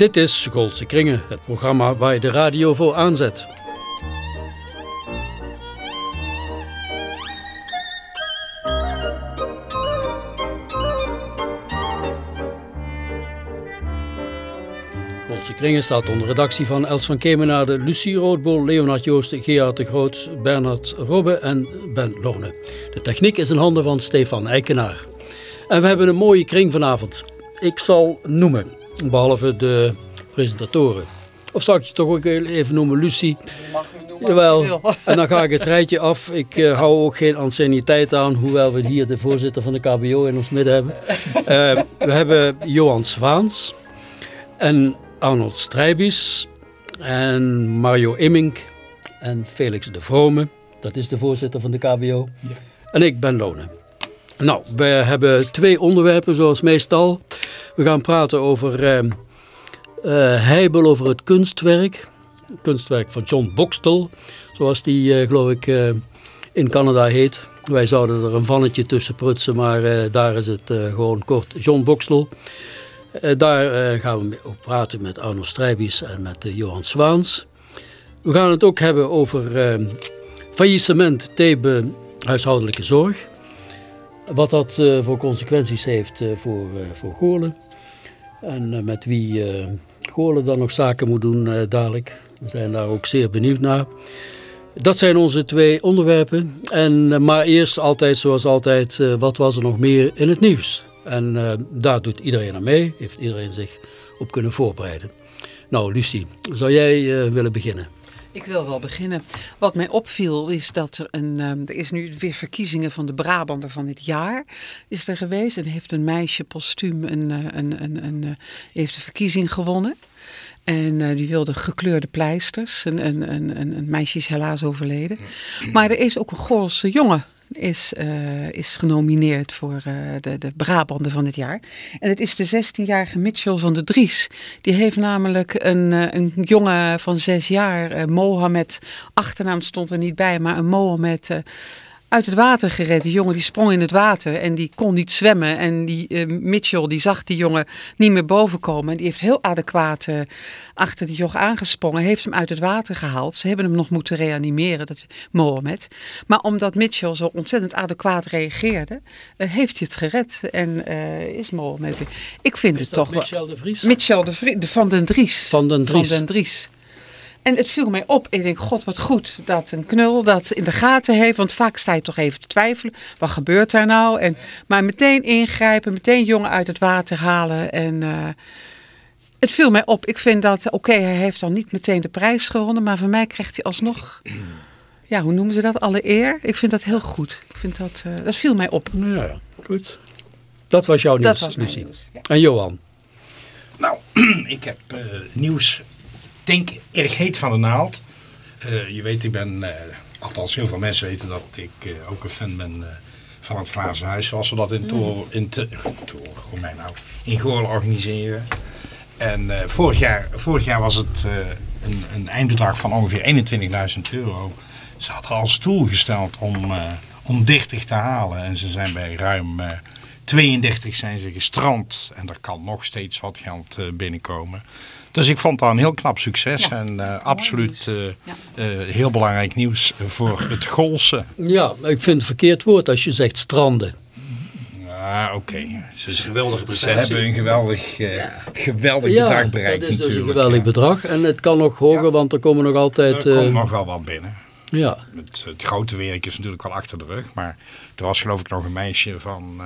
Dit is Goldse Kringen, het programma waar je de radio voor aanzet. Goldse Kringen staat onder redactie van Els van Kemenade, Lucie Roodbol, Leonard Joosten, Gerard de Groot, Bernard Robbe en Ben Lone. De techniek is in handen van Stefan Eikenaar. En we hebben een mooie kring vanavond. Ik zal noemen, behalve de presentatoren. Of zal ik je toch ook even noemen, Lucie? mag me noemen Jawel, en dan ga ik het rijtje af. Ik uh, hou ook geen anciëniteit aan, hoewel we hier de voorzitter van de KBO in ons midden hebben. Uh, we hebben Johan Zwaans en Arnold Strijbis en Mario Immink en Felix de Vrome. Dat is de voorzitter van de KBO. Ja. En ik ben Lone. Nou, we hebben twee onderwerpen zoals meestal. We gaan praten over uh, Heibel, over het kunstwerk. Kunstwerk van John Boxtel, zoals die uh, geloof ik in Canada heet. Wij zouden er een vannetje tussen prutsen, maar daar is het gewoon kort John Boxtel. daar gaan we over praten met Arno Strijbies en met Johan Zwaans. We gaan het ook hebben over faillissement Thebe huishoudelijke zorg. Wat dat uh, voor consequenties heeft uh, voor, uh, voor Goorlen. En met wie Goorlen dan nog zaken moet doen dadelijk. We zijn daar ook zeer benieuwd naar. Dat zijn onze twee onderwerpen. En, maar eerst altijd zoals altijd, wat was er nog meer in het nieuws? En daar doet iedereen aan mee. Heeft iedereen zich op kunnen voorbereiden. Nou Lucie, zou jij willen beginnen? Ik wil wel beginnen. Wat mij opviel is dat er een, um, er is nu weer verkiezingen van de Brabander van dit jaar is er geweest. En heeft een meisje postuum een, een, een, een, heeft de verkiezing gewonnen. En uh, die wilde gekleurde pleisters. Een, een, een, een meisje is helaas overleden. Maar er is ook een Goorlse jongen is, uh, is genomineerd voor uh, de, de Brabander van dit jaar. En het is de 16-jarige Mitchell van de Dries. Die heeft namelijk een, uh, een jongen van zes jaar, Mohamed, achternaam stond er niet bij, maar een Mohamed uit het water gered. Die jongen die sprong in het water en die kon niet zwemmen. En die uh, Mitchell die zag die jongen niet meer boven komen. En die heeft heel adequaat uh, achter die jongen aangesprongen. Heeft hem uit het water gehaald. Ze hebben hem nog moeten reanimeren, dat Mohammed. Maar omdat Mitchell zo ontzettend adequaat reageerde, uh, heeft hij het gered. En is Mohammed Ik vind is het toch Mitchell de Vries? Mitchell de Vries, de Van den Dries. Van den Dries. Van den Dries. En het viel mij op. Ik denk, god wat goed dat een knul dat in de gaten heeft. Want vaak sta je toch even te twijfelen. Wat gebeurt daar nou? En, maar meteen ingrijpen, meteen jongen uit het water halen. En uh, het viel mij op. Ik vind dat, oké, okay, hij heeft dan niet meteen de prijs gewonnen. Maar voor mij krijgt hij alsnog, ja, hoe noemen ze dat? Alle eer. Ik vind dat heel goed. Ik vind dat, uh, dat viel mij op. Ja, goed. Dat was jouw nieuws, dat was Lucie. Nieuws, ja. En Johan? Nou, ik heb uh, nieuws denk erg heet van de naald. Uh, je weet, ik ben, uh, althans heel veel mensen weten dat ik uh, ook een fan ben van het Glazen Huis. Zoals we dat in Toor, in, te, Toor, hoe mij nou, in Goorl organiseren. En vorig, jaar, vorig jaar was het een, een, eindbedrag van ongeveer 21.000 euro. Ze hadden al stoel gesteld om, om 30 te halen. En ze zijn bij ruim 32 zijn ze gestrand. En er kan nog steeds wat geld binnenkomen. Dus ik vond dat een heel knap succes ja. en uh, absoluut uh, ja. uh, heel belangrijk nieuws voor het Golse. Ja, ik vind het verkeerd woord als je zegt stranden. Ja, oké. Okay. Ze, ze, geweldige ze hebben een geweldig, ja. geweldig bedrag bereikt dat is dus een geweldig bedrag en het kan nog hoger, want er komen nog altijd... Er komt nog wel wat binnen. Ja. Het, het, grote werk is natuurlijk wel achter de rug, maar er was geloof ik nog een meisje van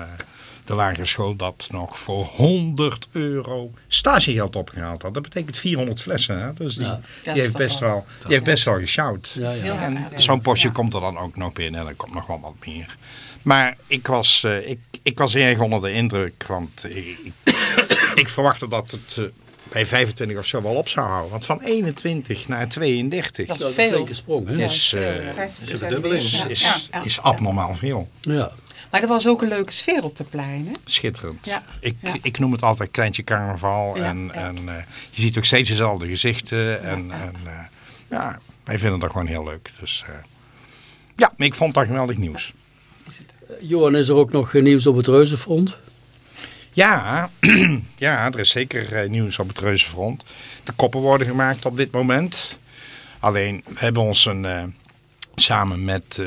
de lagere school dat nog voor 100 euro stagegeld opgehaald had. Dat betekent 400 flessen. Hè? Dus die, ja. die, heeft, best wel, die heeft best wel gesjouwd. Ja, ja. En zo'n postje komt er dan ook nog binnen en er komt nog wel wat meer. Maar ik was, uh, ik, ik was erg onder de indruk, want ik, ik verwachtte dat het uh, bij 25 of zo wel op zou houden. Want van 21 naar 32 dat is veel. sprong, hè? is, uh, is, is, is abnormaal veel. Ja. Maar er was ook een leuke sfeer op de plein. Hè? Schitterend. Ja, ik, ja. ik noem het altijd kleintje carnaval. Ja, en en uh, je ziet ook steeds dezelfde gezichten. En, ja. en uh, ja, wij vinden dat gewoon heel leuk. Dus uh, ja, ik vond dat geweldig nieuws. Johan, is er ook nog nieuws op het Reuzenfront? Ja, ja, er is zeker eh, nieuws op het reuzenfront. De koppen worden gemaakt op dit moment. Alleen, we hebben ons een, eh, samen met, eh,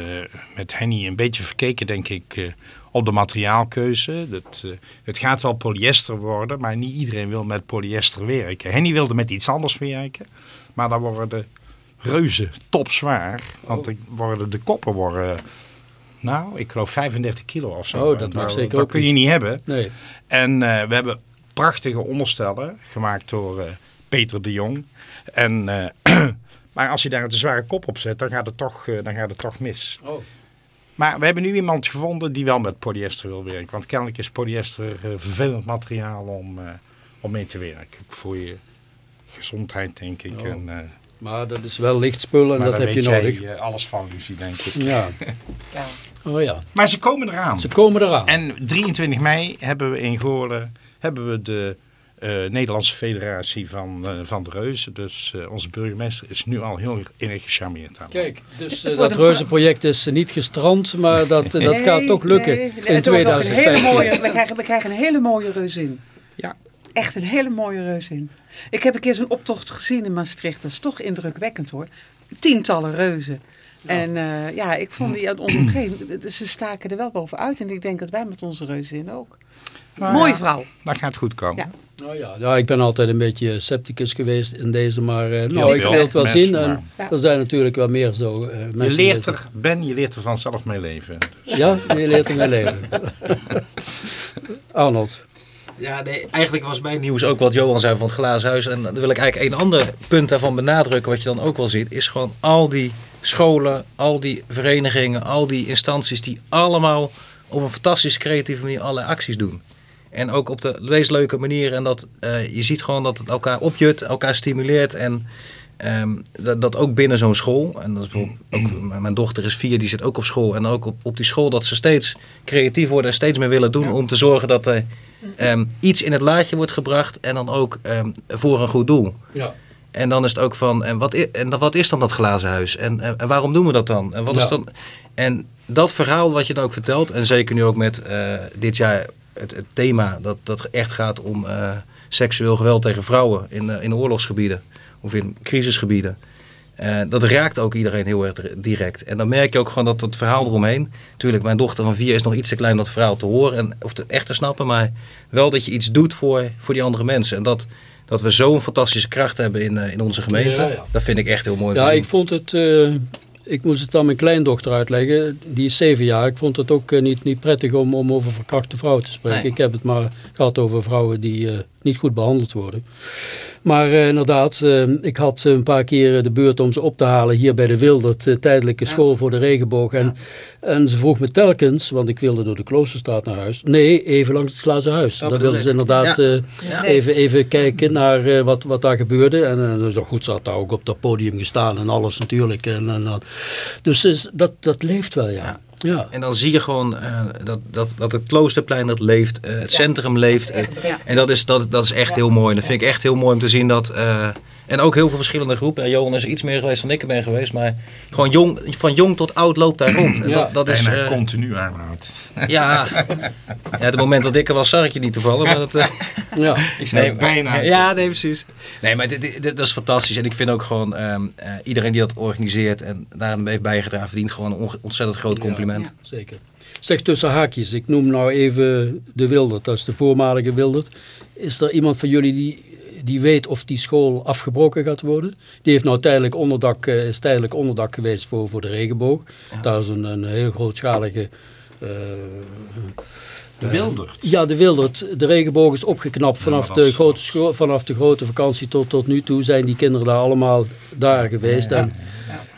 met Henny een beetje verkeken, denk ik, eh, op de materiaalkeuze. Dat, eh, het gaat wel polyester worden, maar niet iedereen wil met polyester werken. Henny wilde met iets anders werken, maar dan worden de reuzen topzwaar. Want dan worden de koppen worden, nou, ik geloof 35 kilo of zo. Oh, dat mag zeker dat ook kun je niet. hebben. Nee. En we hebben prachtige onderstellen gemaakt door Peter de Jong. En, maar als je daar een zware kop op zet, dan gaat het toch, eh, dan gaat het toch mis. Oh. Maar we hebben nu iemand gevonden die wel met polyester wil werken. Want kennelijk is polyester eh, vervelend materiaal om, eh, om mee te werken. Voor je gezondheid, denk ik. Oh. En, eh, Maar dat is wel lichtspul en maar dat daar heb je nodig. jij, alles van, Lucie, denk ik. Ja. Ja. Oh ja. Maar ze komen eraan. Ze komen eraan. En 23 mei hebben we in Goorlen hebben we de Nederlandse Federatie van, eh, van de Reuzen. Dus eh, onze burgemeester is nu al heel erg gecharmeerd aan. Kijk, dus eh, dat reuzenproject is eh, niet gestrand, maar dat, eh, dat gaat toch lukken nee, in het wordt ook een hele 2015. mooie, we, krijgen, we krijgen een hele mooie reuzin. Ja. Echt een hele mooie reuzin. Ik heb een keer zo'n optocht gezien in Maastricht. Dat is toch indrukwekkend hoor. Tientallen reuzen. En eh, ja, ik vond die omgeving, ze staken er wel bovenuit. En ik denk dat wij met onze reuzin ook. Nou Mooie ja, vrouw. Dat gaat goed komen. Ja. Nou ja, ja, ik ben altijd een beetje scepticus geweest in deze, maar eh, nou, ik wil het wel mensen, zien. maar- En Ja. er zijn natuurlijk wel meer zo eh, mensen. Je leert er, Ben, je leert er vanzelf mee leven. Ja, je leert er mee leven. Arnold. Ja, nee, eigenlijk was mijn nieuws ook wat Johan zei van het glazen huis. En dan wil ik eigenlijk een ander punt daarvan benadrukken, wat je dan ook wel ziet, is gewoon al die scholen, al die verenigingen, al die instanties die allemaal op een fantastisch creatieve manier allerlei acties doen. En ook op de meest leuke manier. En dat eh, je ziet gewoon dat het elkaar opjut, elkaar stimuleert. En ehm, dat, dat ook binnen zo'n school. En dat is bijvoorbeeld ook, m- mijn dochter is vier, die zit ook op school. En ook op, op die school dat ze steeds creatief worden en steeds meer willen doen. Om te zorgen dat er ehm, iets in het laadje wordt gebracht. En dan ook ehm, voor een goed doel. Ja. En dan is het ook van, en wat, i- en wat is dan dat glazen huis? En, en, en waarom doen we dat dan? En, wat is dan? en dat verhaal wat je dan ook vertelt, en zeker nu ook met eh, dit jaar het, het thema dat, dat echt gaat om eh, seksueel geweld tegen vrouwen in, eh, in oorlogsgebieden of in crisisgebieden. Eh, dat raakt ook iedereen heel erg direct. En dan merk je ook gewoon dat het verhaal eromheen. Tuurlijk, mijn dochter van vier is nog iets te klein om dat verhaal te horen en, of te, echt te snappen. Maar wel dat je iets doet voor, voor die andere mensen. En dat, dat we zo'n fantastische kracht hebben in, in onze gemeente. Ja, ja. Dat vind ik echt heel mooi Ja, ik vond het, ik moest het aan mijn kleindochter uitleggen, die is zeven jaar. Ik vond het ook eh, niet, niet prettig om, om over verkrachte vrouwen te spreken. Nee. Ik heb het maar gehad over vrouwen die eh, niet goed behandeld worden. Maar eh, inderdaad, eh, ik had een paar keer de beurt om ze op te halen hier bij de Wildert, eh, tijdelijke Ja. school voor de regenboog. En, en ze vroeg me telkens, want ik wilde door de Kloosterstraat naar huis. Nee, even langs het glazen huis. Dat Dan wilden ze inderdaad Ja. eh, Ja. even, even kijken naar eh, wat, wat daar gebeurde. En uh, goed, ze had daar ook op dat podium gestaan en alles natuurlijk. En, en, dus is, dat, dat leeft wel, ja. Ja. En dan zie je gewoon eh, dat, dat, dat het Kloosterplein dat leeft, eh, het centrum leeft. eh, Ja. en dat is, dat, dat is echt Ja. heel mooi. En dat vind ik echt heel mooi om te zien dat... en ook heel veel verschillende groepen. En Johan is er iets meer geweest dan ik er ben geweest. Maar gewoon jong, van jong tot oud loopt daar rond. En Ja. dat, dat is... Eh, continu aanhoudt. ja, ja, het moment dat ik er was zag ik je niet toevallig. Maar dat, eh, ja. Ik zei Nee, bijna. Ja, nee, precies. Nee, maar dit, dit- dit- dat is fantastisch. En ik vind ook gewoon ehm, eh, iedereen die dat organiseert en daaraan heeft bijgedragen, verdient gewoon een ontzettend groot compliment. Ja. Zeker. Zeg tussen haakjes, ik noem nou even de Wildert, dat is de voormalige Wildert. Is er iemand van jullie die, die weet of die school afgebroken gaat worden? Die heeft nou tijdelijk onderdak, eh, is tijdelijk onderdak geweest voor, voor de regenboog. Ja. Daar is een, een heel grootschalige... eh, De Wildert. Ja, de Wildert. De regenboog is opgeknapt vanaf, dat de grote school, vanaf de grote vakantie tot, tot nu toe. Zijn die kinderen daar allemaal daar geweest. En,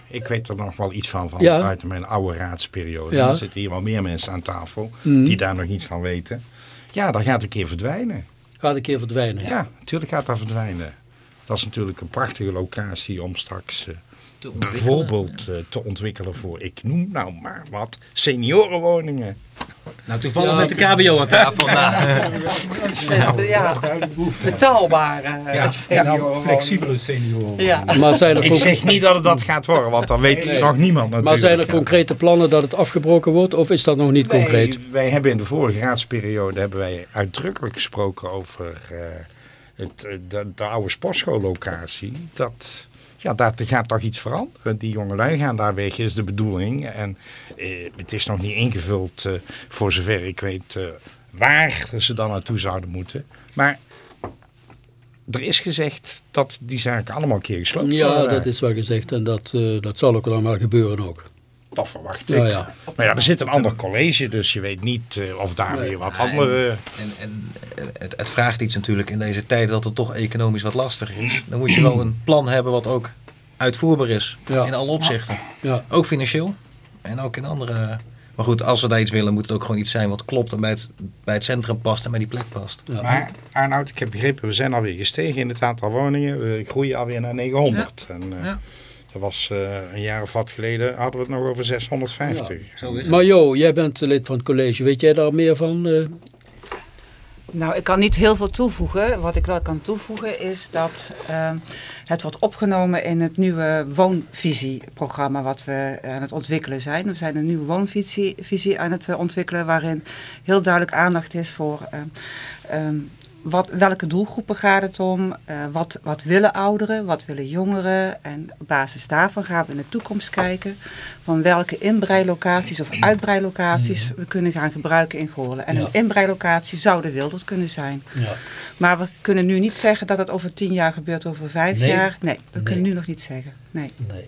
Ik weet er nog wel iets van, van Ja. uit mijn oude raadsperiode. Ja. Er zitten hier wel meer mensen aan tafel Mhm. die daar nog niet van weten. Ja, dat gaat een keer verdwijnen. Gaat een keer verdwijnen. Ja, natuurlijk gaat dat verdwijnen. Dat is natuurlijk een prachtige locatie om straks eh, Te ontwikkelen. bijvoorbeeld eh, te ontwikkelen voor, ik noem nou maar wat, seniorenwoningen. Nou, toevallig Ja, met de KBO aan tafel. Ja, betaalbare eh, Ja, nou, flexibele senioren. Ja. Maar zijn er, Ik zeg niet dat het dat gaat worden, want dat weet Nee. nog niemand natuurlijk. maar zijn er concrete plannen dat het afgebroken wordt of is dat nog niet concreet? Wij hebben in de vorige raadsperiode hebben wij uitdrukkelijk gesproken over eh, het, de, de oude sportschoollocatie. Dat, ja, daar gaat toch iets veranderen. Die jongelui gaan daar weg, is de bedoeling. En eh, het is nog niet ingevuld, eh, voor zover ik weet, eh, waar ze dan naartoe zouden moeten. Maar er is gezegd dat die zaken allemaal een keer gesloopt Ja, worden. dat is wel gezegd en dat, dat zal ook allemaal gebeuren ook. Dat verwacht ik. Ja. Maar ja, er zit een ander college, dus je weet niet eh, of daar Nee. weer wat en- andere... En, en eh, het, het vraagt iets natuurlijk in deze tijd dat het toch economisch wat lastiger is. Dan moet je wel een plan hebben wat ook uitvoerbaar is. Ja. In alle opzichten. Ja. Ook financieel. En ook in andere... Maar goed, als we daar iets willen, moet het ook gewoon iets zijn wat klopt en bij het, bij het centrum past en bij die plek past. Ja. Maar Arnoud, ik heb begrepen, we zijn alweer gestegen in het aantal woningen. We groeien alweer naar 900. En eh, Ja. Dat was eh, een jaar of wat geleden, hadden we het nog over 650. Zo is het. Maar Jo, jij bent lid van het college. Weet jij daar meer van? eh? Nou, ik kan niet heel veel toevoegen. Wat ik wel kan toevoegen is dat ehm, het wordt opgenomen in het nieuwe woonvisieprogramma wat we aan het ontwikkelen zijn. We zijn een nieuwe woonvisie visie aan het eh, ontwikkelen waarin heel duidelijk aandacht is voor ehm, ehm, wat, welke doelgroepen gaat het om, eh, wat, wat willen ouderen, wat willen jongeren en op basis daarvan gaan we in de toekomst kijken van welke inbreilocaties of uitbreilocaties we kunnen gaan gebruiken in Goorlen. En Ja. een inbreilocatie zou de Wildert kunnen zijn. Ja. Maar we kunnen nu niet zeggen dat het over tien jaar gebeurt, over vijf Nee. jaar. Nee, dat kunnen we Nee. nu nog niet zeggen. Nee. Nee.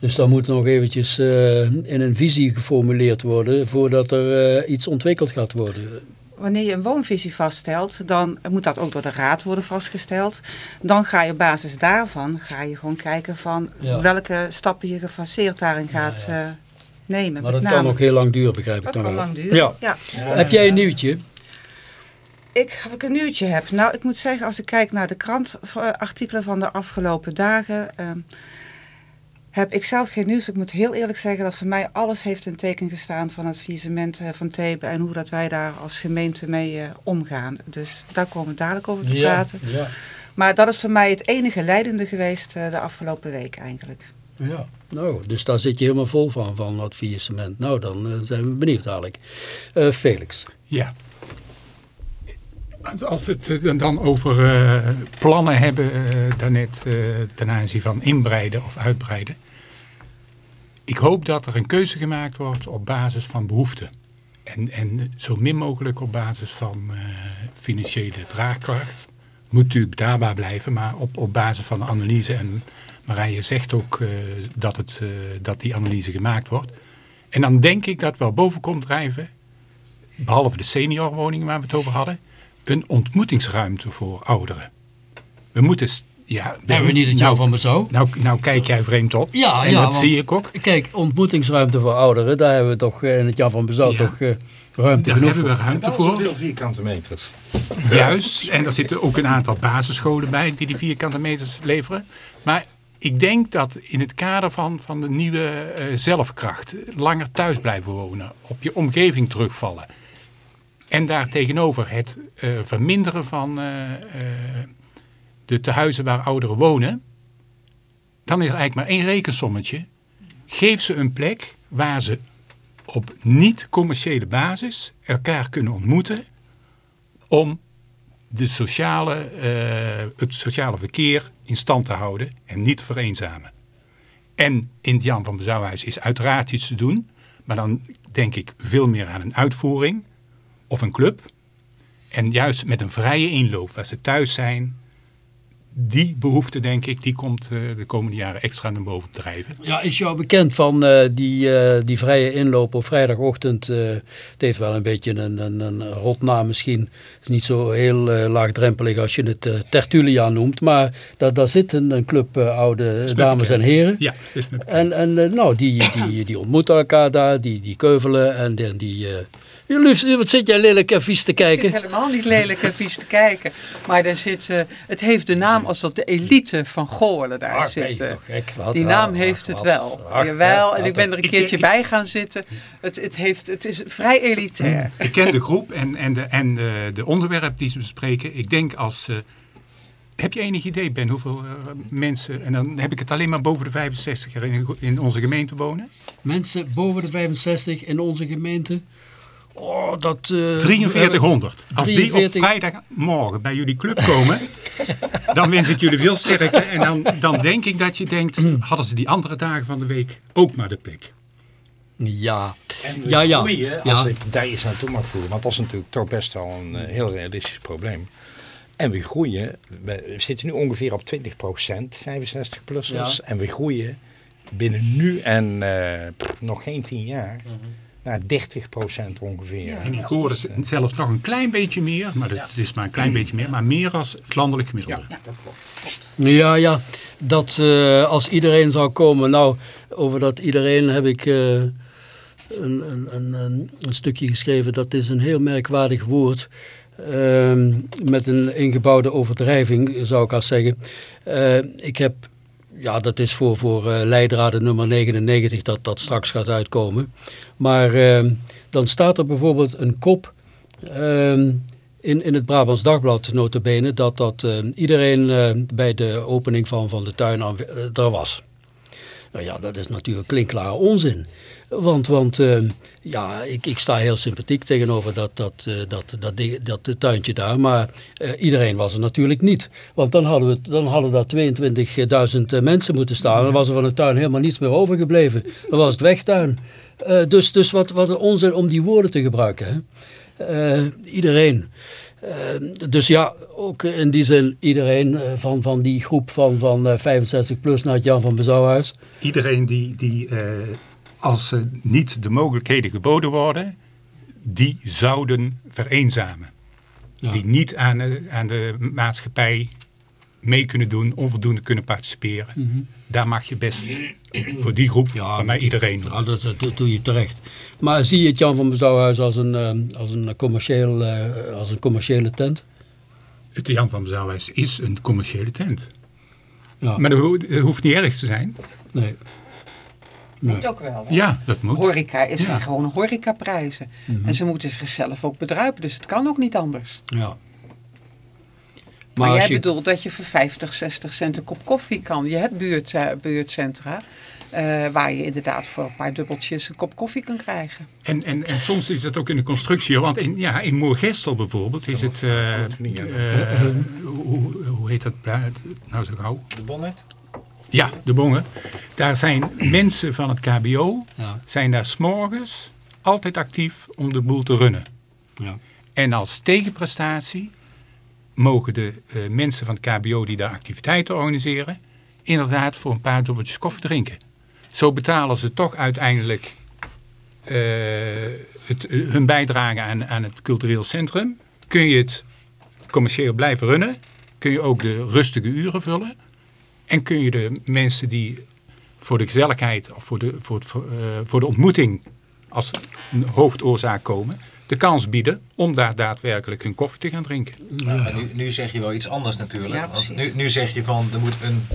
Dus dan moet nog eventjes eh, in een visie geformuleerd worden voordat er eh, iets ontwikkeld gaat worden. Wanneer je een woonvisie vaststelt, dan moet dat ook door de raad worden vastgesteld. Dan ga je op basis daarvan ga je gewoon kijken van Ja. welke stappen je gefaseerd daarin gaat ja. eh, nemen. Maar dat kan ook heel lang duren, begrijp ik dat dan kan wel. lang duren. Ja. Ja. Heb jij een nieuwtje? Ik, of ik een nieuwtje heb. Nou, ik moet zeggen, als ik kijk naar de krantartikelen van de afgelopen dagen, ehm, heb ik zelf geen nieuws. Ik moet heel eerlijk zeggen dat voor mij alles heeft een teken gestaan van het faillissement eh, van Thebe en hoe dat wij daar als gemeente mee eh, omgaan. Dus daar komen we dadelijk over te praten. Ja. Maar dat is voor mij het enige leidende geweest eh, de afgelopen week eigenlijk. ja. Nou, dus daar zit je helemaal vol van, van dat faillissement. Nou, dan zijn we benieuwd dadelijk. Eh, Felix. Ja. Als- we het eh, dan over eh, plannen hebben, eh, daarnet eh, ten aanzien van inbreiden of uitbreiden. Ik hoop dat er een keuze gemaakt wordt op basis van behoeften. En, en zo min mogelijk op basis van financiële draagkracht. Moet natuurlijk daarbij blijven, maar op, op basis van analyse. En Marije zegt ook dat, het, dat die analyse gemaakt wordt. En dan denk ik dat wel boven komt drijven behalve de seniorwoningen waar we het over hadden, een ontmoetingsruimte voor ouderen. We moeten... Ja, Hebben we niet het jou van Bezouw? Nou, nou kijk jij vreemd op. Ja, en ja, dat want- zie ik ook. Kijk, ontmoetingsruimte voor ouderen, daar hebben we toch eh, in het Jan van Bezouw Ja. toch eh, ruimte Daar genoeg hebben we voor. ruimte voor. zoveel vierkante meters. Juist. En er zitten ook een aantal basisscholen bij die die vierkante meters leveren. Maar ik denk dat in het kader van, van de nieuwe eh, zelfkracht, langer thuis blijven wonen, op je omgeving terugvallen. En daartegenover het eh, verminderen van eh, de tehuizen waar ouderen wonen. Dan is er eigenlijk maar één rekensommetje. Geef ze een plek waar ze op niet-commerciële basis elkaar kunnen ontmoeten om de sociale, het sociale verkeer in stand te houden en niet te vereenzamen. En in het Jan van Bezouwhuis is uiteraard iets te doen, maar dan denk ik veel meer aan een uitvoering of een club. En juist met een vrije inloop, waar ze thuis zijn, die behoefte denk ik, die komt eh, de komende jaren extra naar boven drijven. Ja, is jou bekend van eh, die, eh, die vrije inloop op vrijdagochtend? het heeft wel een beetje een, een, een rotnaam misschien. Het is niet zo heel laagdrempelig als je het Tertulia noemt. Maar daar, daar zit een, een club oude dames en heren. Ja, is. En, en nou, die, die, die ontmoeten elkaar daar, die, die keuvelen en die, die, Jullie, wat zit jij lelijk en vies te Ik zit kijken? helemaal niet lelijk en vies te kijken. Maar daar zit, eh, het heeft de naam alsof de elite van Goorlen daar Ach, je eh. toch gek, wat, Die naam ach, heeft het wat. wel. Ach, Jawel, ja, en ik ben er een keertje ik- bij gaan zitten. Het, het, heeft, het is vrij elitair. Ik ken de groep en, en, de, en de, de onderwerpen die ze bespreken. Ik denk als... eh, heb je enig idee, Ben, hoeveel eh, mensen... En dan heb ik het alleen maar boven de 65 er in, in onze gemeente wonen? Mensen boven de 65 in onze gemeente. Oh, dat... eh, 4300. Als die op 43. vrijdagmorgen bij jullie club komen, dan wens ik jullie veel sterkte. En dan, dan denk ik dat je denkt, hadden ze die andere dagen van de week ook maar de plek. Ja. En we Ja, ja. groeien, als Ja. ik daar iets naartoe mag voeren, want dat is natuurlijk toch best wel een eh, heel realistisch probleem. En we groeien, we zitten nu ongeveer op 20% 65-plussers. Ja. En we groeien binnen nu en eh, pff, nog geen 10 jaar Mhm. Naar 30% ongeveer. En die goren ze zelfs nog een klein beetje meer, maar het is maar een klein beetje meer, maar meer als het landelijk gemiddelde. Ja, ja. Dat eh, als iedereen zou komen. Nou, over dat iedereen heb ik eh, een, een, een, een, een stukje geschreven. Dat is een heel merkwaardig woord. Ehm, met een ingebouwde overdrijving, zou ik als zeggen. Eh, ik heb, ja, dat is voor, voor eh, leidraden nummer 99 dat dat straks gaat uitkomen. Maar ehm, dan staat er bijvoorbeeld een kop ehm, in, in het Brabants Dagblad, notabene, dat, dat eh, iedereen bij de opening van, van de tuin eh, er was. Nou ja, dat is natuurlijk klinkklare onzin. Want, want eh, ja, ik, ik sta heel sympathiek tegenover dat, dat, eh, dat, dat, dat, dat tuintje daar. Maar eh, iedereen was er natuurlijk niet. Want dan hadden, we, dan hadden daar 22.000 eh, mensen moeten staan. Dan was er van de tuin helemaal niets meer overgebleven. Dan was het wegtuin. Dus dus wat, wat een onzin om die woorden te gebruiken. Hè? Iedereen. Dus ja, ook in die zin iedereen van, van die groep van, van eh, 65 plus naar het Jan van Bezouwhuis. Iedereen die, die als er niet de mogelijkheden geboden worden, die zouden vereenzamen. Ja. Die niet aan de, aan de maatschappij mee kunnen doen, onvoldoende kunnen participeren. Daar mag je best voor die groep van mij iedereen doen. Ja, dat, doe je terecht. Maar zie je het Jan van Bezouwhuis als een, eh, als een, commercieel, eh, als een commerciële tent? Het Jan van Bezouwhuis is een commerciële tent. Ja, Maar dat hoeft niet erg te zijn. nee. Moet ook wel. hè? Ja, dat moet. Horeca is Ja. gewoon horecaprijzen. En ze moeten zichzelf ook bedruipen, dus het kan ook niet anders. Ja. Maar, jij je- bedoelt dat je voor 50, 60 cent een kop koffie kan. Je hebt buurt, eh, buurtcentra eh, waar je inderdaad voor een paar dubbeltjes een kop koffie kan krijgen. En, en, en soms is het ook in de constructie. Want in, ja, in Moergestel bijvoorbeeld is het... eh, eh, hoe, hoe heet dat nou zo gauw? De bonnet? Ja, de Bongen. Daar zijn mensen van het KBO, Ja, zijn daar s'morgens altijd actief om de boel te runnen. ja. En als tegenprestatie mogen de eh, mensen van het KBO die daar activiteiten organiseren, inderdaad voor een paar dubbeltjes koffie drinken. Zo betalen ze toch uiteindelijk eh, het, eh, hun bijdrage aan, aan het cultureel centrum. Kun je het commercieel blijven runnen, kun je ook de rustige uren vullen. En kun je de mensen die voor de gezelligheid of voor de, voor het, voor, eh, voor de ontmoeting als een hoofdoorzaak komen, de kans bieden om daar daadwerkelijk hun koffie te gaan drinken. Maar nu, nu zeg je wel iets anders natuurlijk. Ja, Want nu, nu zeg je van er moet een,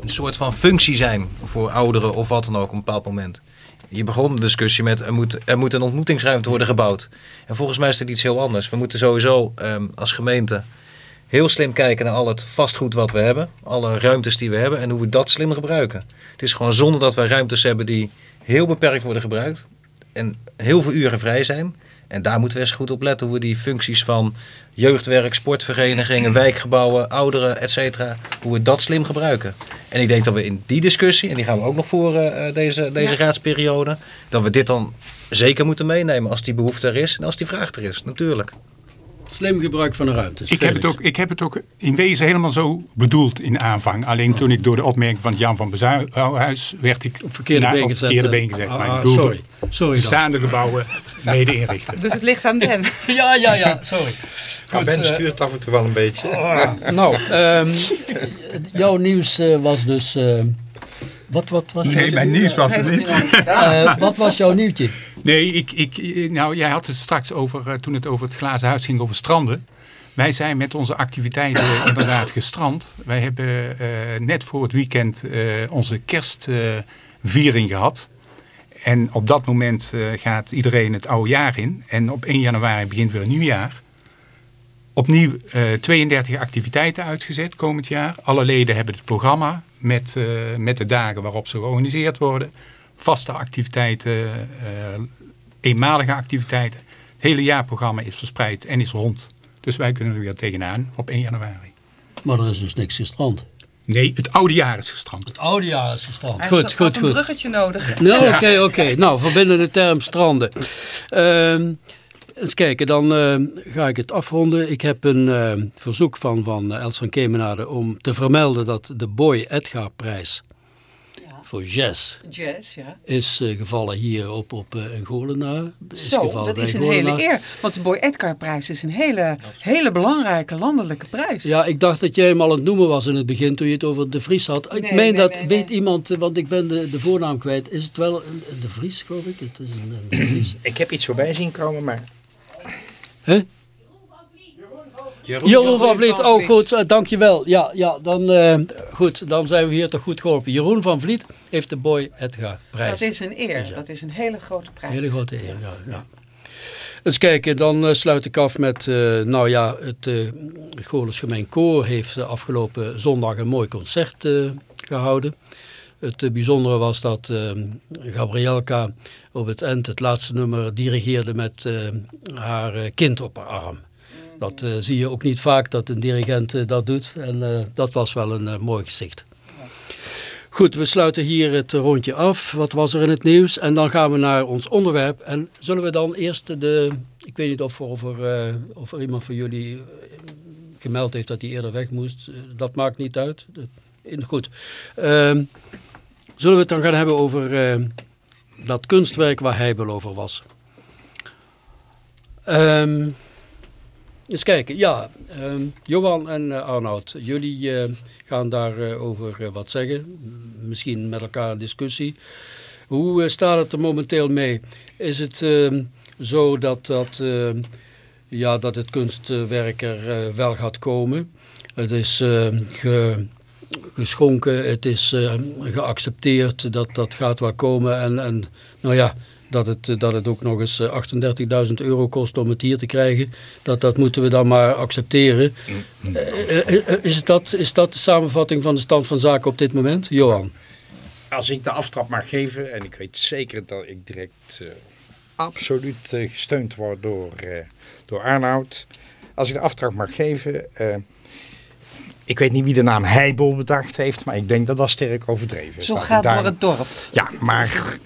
een soort van functie zijn voor ouderen of wat dan ook op een bepaald moment. Je begon de discussie met er moet, er moet een ontmoetingsruimte worden gebouwd. En volgens mij is dit iets heel anders. We moeten sowieso ehm, als gemeente heel slim kijken naar al het vastgoed wat we hebben. Alle ruimtes die we hebben en hoe we dat slim gebruiken. Het is gewoon zonde dat wij ruimtes hebben die heel beperkt worden gebruikt. En heel veel uren vrij zijn. En daar moeten we eens goed op letten hoe we die functies van jeugdwerk, sportverenigingen, wijkgebouwen, ouderen, et cetera, hoe we dat slim gebruiken. En ik denk dat we in die discussie, en die gaan we ook nog voeren eh, deze, deze Ja. raadsperiode, dat we dit dan zeker moeten meenemen als die behoefte er is en als die vraag er is, natuurlijk. Slim gebruik van de ruimtes. Ik heb, het ook, ik heb het ook in wezen helemaal zo bedoeld in aanvang. Alleen toen ik door de opmerking van Jan van Bezuilhuis werd ik Op verkeerde been op gezet. verkeerde been gezet. Ah, maar ik ah, bedoelde sorry. Sorry dan. bestaande gebouwen mede inrichten. Dus het ligt aan Ben. Ja, ja, ja, sorry. Ben eh, stuurt af en toe wel een beetje. Nou, ehm, jouw nieuws eh, was dus... eh, wat, wat was Nee, mijn nieuws was het niet. Eh, wat was jouw nieuwtje? Nee, ik, ik, nou, jij had het straks over, eh, toen het over het glazen huis ging, over stranden. Wij zijn met onze activiteiten inderdaad gestrand. Wij hebben eh, net voor het weekend eh, onze kerstviering gehad. En op dat moment eh, gaat iedereen het oude jaar in. En op 1 januari begint weer een nieuw jaar. Opnieuw eh 32 activiteiten uitgezet komend jaar. Alle leden hebben het programma met, eh, met de dagen waarop ze georganiseerd worden. Vaste activiteiten, eh, eenmalige activiteiten. Het hele jaarprogramma is verspreid en is rond. Dus wij kunnen er weer tegenaan op 1 januari. Maar er is dus niks gestrand. Nee, het oude jaar is gestrand. Het oude jaar is gestrand. Hij Goed, had goed, een goed. bruggetje nodig. Nou, oké, oké. Nou, verbindende term stranden. Ehm, eens kijken, dan eh, ga ik het afronden. Ik heb een eh, verzoek van, van Els van Kemenade om te vermelden dat de Boy Edgar prijs Ja. voor jazz Jazz, ja. is eh, gevallen hier op, op uh. Is Zo, gevallen dat is een hele eer. Want de Boy Edgar prijs is een hele, hele belangrijke landelijke prijs. Ja, ik dacht dat jij hem al aan het noemen was in het begin toen je het over de Vries had. Ik meen nee, dat, nee, weet nee. iemand, eh, want ik ben de, de voornaam kwijt. Is het wel een, de Vries, geloof ik? Het is een, een Vries. Ik heb iets voorbij zien komen, maar Hè? Jeroen van Vliet, van oh goed, eh, dankjewel. Ja, ja dan, eh, goed, dan zijn we hier toch goed geholpen. Jeroen van Vliet heeft de Boy Edgar prijs. dat is een eer. Ja. Dat is een hele grote prijs. Hele grote eer, ja. ja. Eens kijken, dan eh, sluit ik af met, eh, nou ja, het uh, Goorles Gemeen Koor heeft afgelopen zondag een mooi concert eh, gehouden. Het eh, bijzondere was dat eh, Gabrielka op het eind het laatste nummer dirigeerde met eh, haar kind op haar arm. Dat zie je ook niet vaak dat een dirigent dat doet en dat was wel een mooi gezicht. Goed, we sluiten hier het rondje af. Wat was er in het nieuws? En dan gaan we naar ons onderwerp. En zullen we dan eerst de... Ik weet niet of, er- of, er, iemand van jullie gemeld heeft dat hij eerder weg moest. Dat maakt niet uit. Goed. Ehm, zullen we het dan gaan hebben over eh, dat kunstwerk waar Heibel over was? Ehm, eens kijken. Ja, ehm, Johan en eh, Arnoud, jullie eh, gaan daarover over wat zeggen. Misschien met elkaar een discussie. Hoe staat het er momenteel mee? Is het ehm, zo dat, dat, ja, dat het kunstwerk er wel gaat komen? Het is ge- geschonken, het is ehm, geaccepteerd, dat, dat gaat wel komen. En, en nou ja, dat het, eh, dat het ook nog eens eh, 38.000 euro kost om het hier te krijgen, dat, dat moeten we dan maar accepteren. Eh, eh, eh, is, dat, is dat de samenvatting van de stand van zaken op dit moment? Johan? als ik de aftrap mag geven, en ik weet zeker dat ik direct eh, absoluut eh, gesteund word door, eh, door Arnoud. Als ik de aftrap mag geven, eh, ik weet niet wie de naam Heibel bedacht heeft, maar ik denk dat dat sterk overdreven is. Zo gaat daar- door het dorp. Ja, maar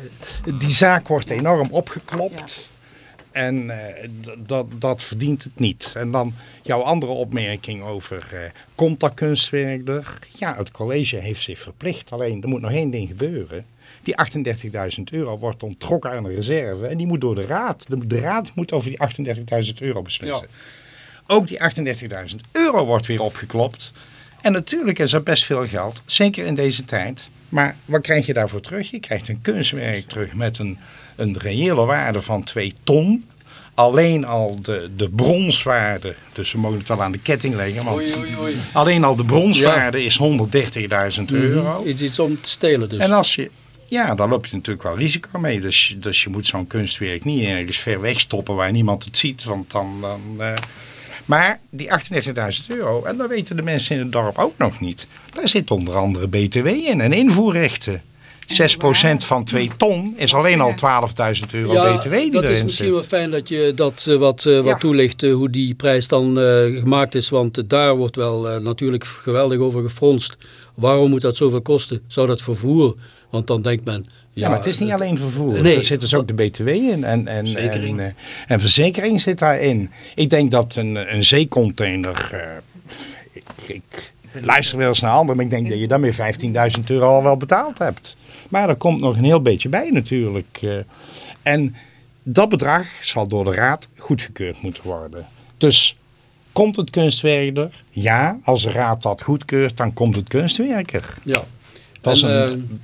die zaak wordt enorm opgeklopt. En eh, dat, dat verdient het niet. En dan jouw andere opmerking over, eh, komt dat kunstwerk er? Ja, het college heeft zich verplicht. Alleen, er moet nog één ding gebeuren. Die 38.000 euro wordt onttrokken aan de reserve. En die moet door de raad. De, de raad moet over die 38.000 euro beslissen. Ook die 38.000 euro wordt weer opgeklopt. En natuurlijk is er best veel geld. Zeker in deze tijd. Maar wat krijg je daarvoor terug? Je krijgt een kunstwerk terug met een, een reële waarde van 2 ton. Alleen al de, de bronswaarde, dus we mogen het wel aan de ketting leggen, want alleen al de bronswaarde is 130.000 euro. Iets, iets om te stelen dus. En als je, ja, dan loop je natuurlijk wel risico mee. Dus, dus je moet zo'n kunstwerk niet ergens ver weg stoppen waar niemand het ziet. Want dan, dan, eh, maar die 38.000 euro, en dat weten de mensen in het dorp ook nog niet. Daar zit onder andere BTW in en invoerrechten. 6% van 2 ton is alleen al 12.000 euro ja, BTW die dat is misschien zit. wel fijn dat je dat eh, wat, eh, wat Ja. toelicht, eh, hoe die prijs dan eh, gemaakt is. Want daar wordt wel natuurlijk geweldig over gefronst. Waarom moet dat zoveel kosten? Zou dat vervoer? Want dan denkt men... Ja, maar het is niet alleen vervoer. Nee. Er zit dus ook de BTW in. En, en, Verzekering. En, eh, en verzekering zit daarin. Ik denk dat een, een zeecontainer... eh, ik, ik luister wel eens naar anderen, maar ik denk dat je daarmee 15.000 euro al wel betaald hebt. Maar er komt nog een heel beetje bij natuurlijk. eh. en dat bedrag zal door de raad goedgekeurd moeten worden. Dus komt het kunstwerk er? Ja, als de raad dat goedkeurt, dan komt het kunstwerk er. Ja. Dat is En, een-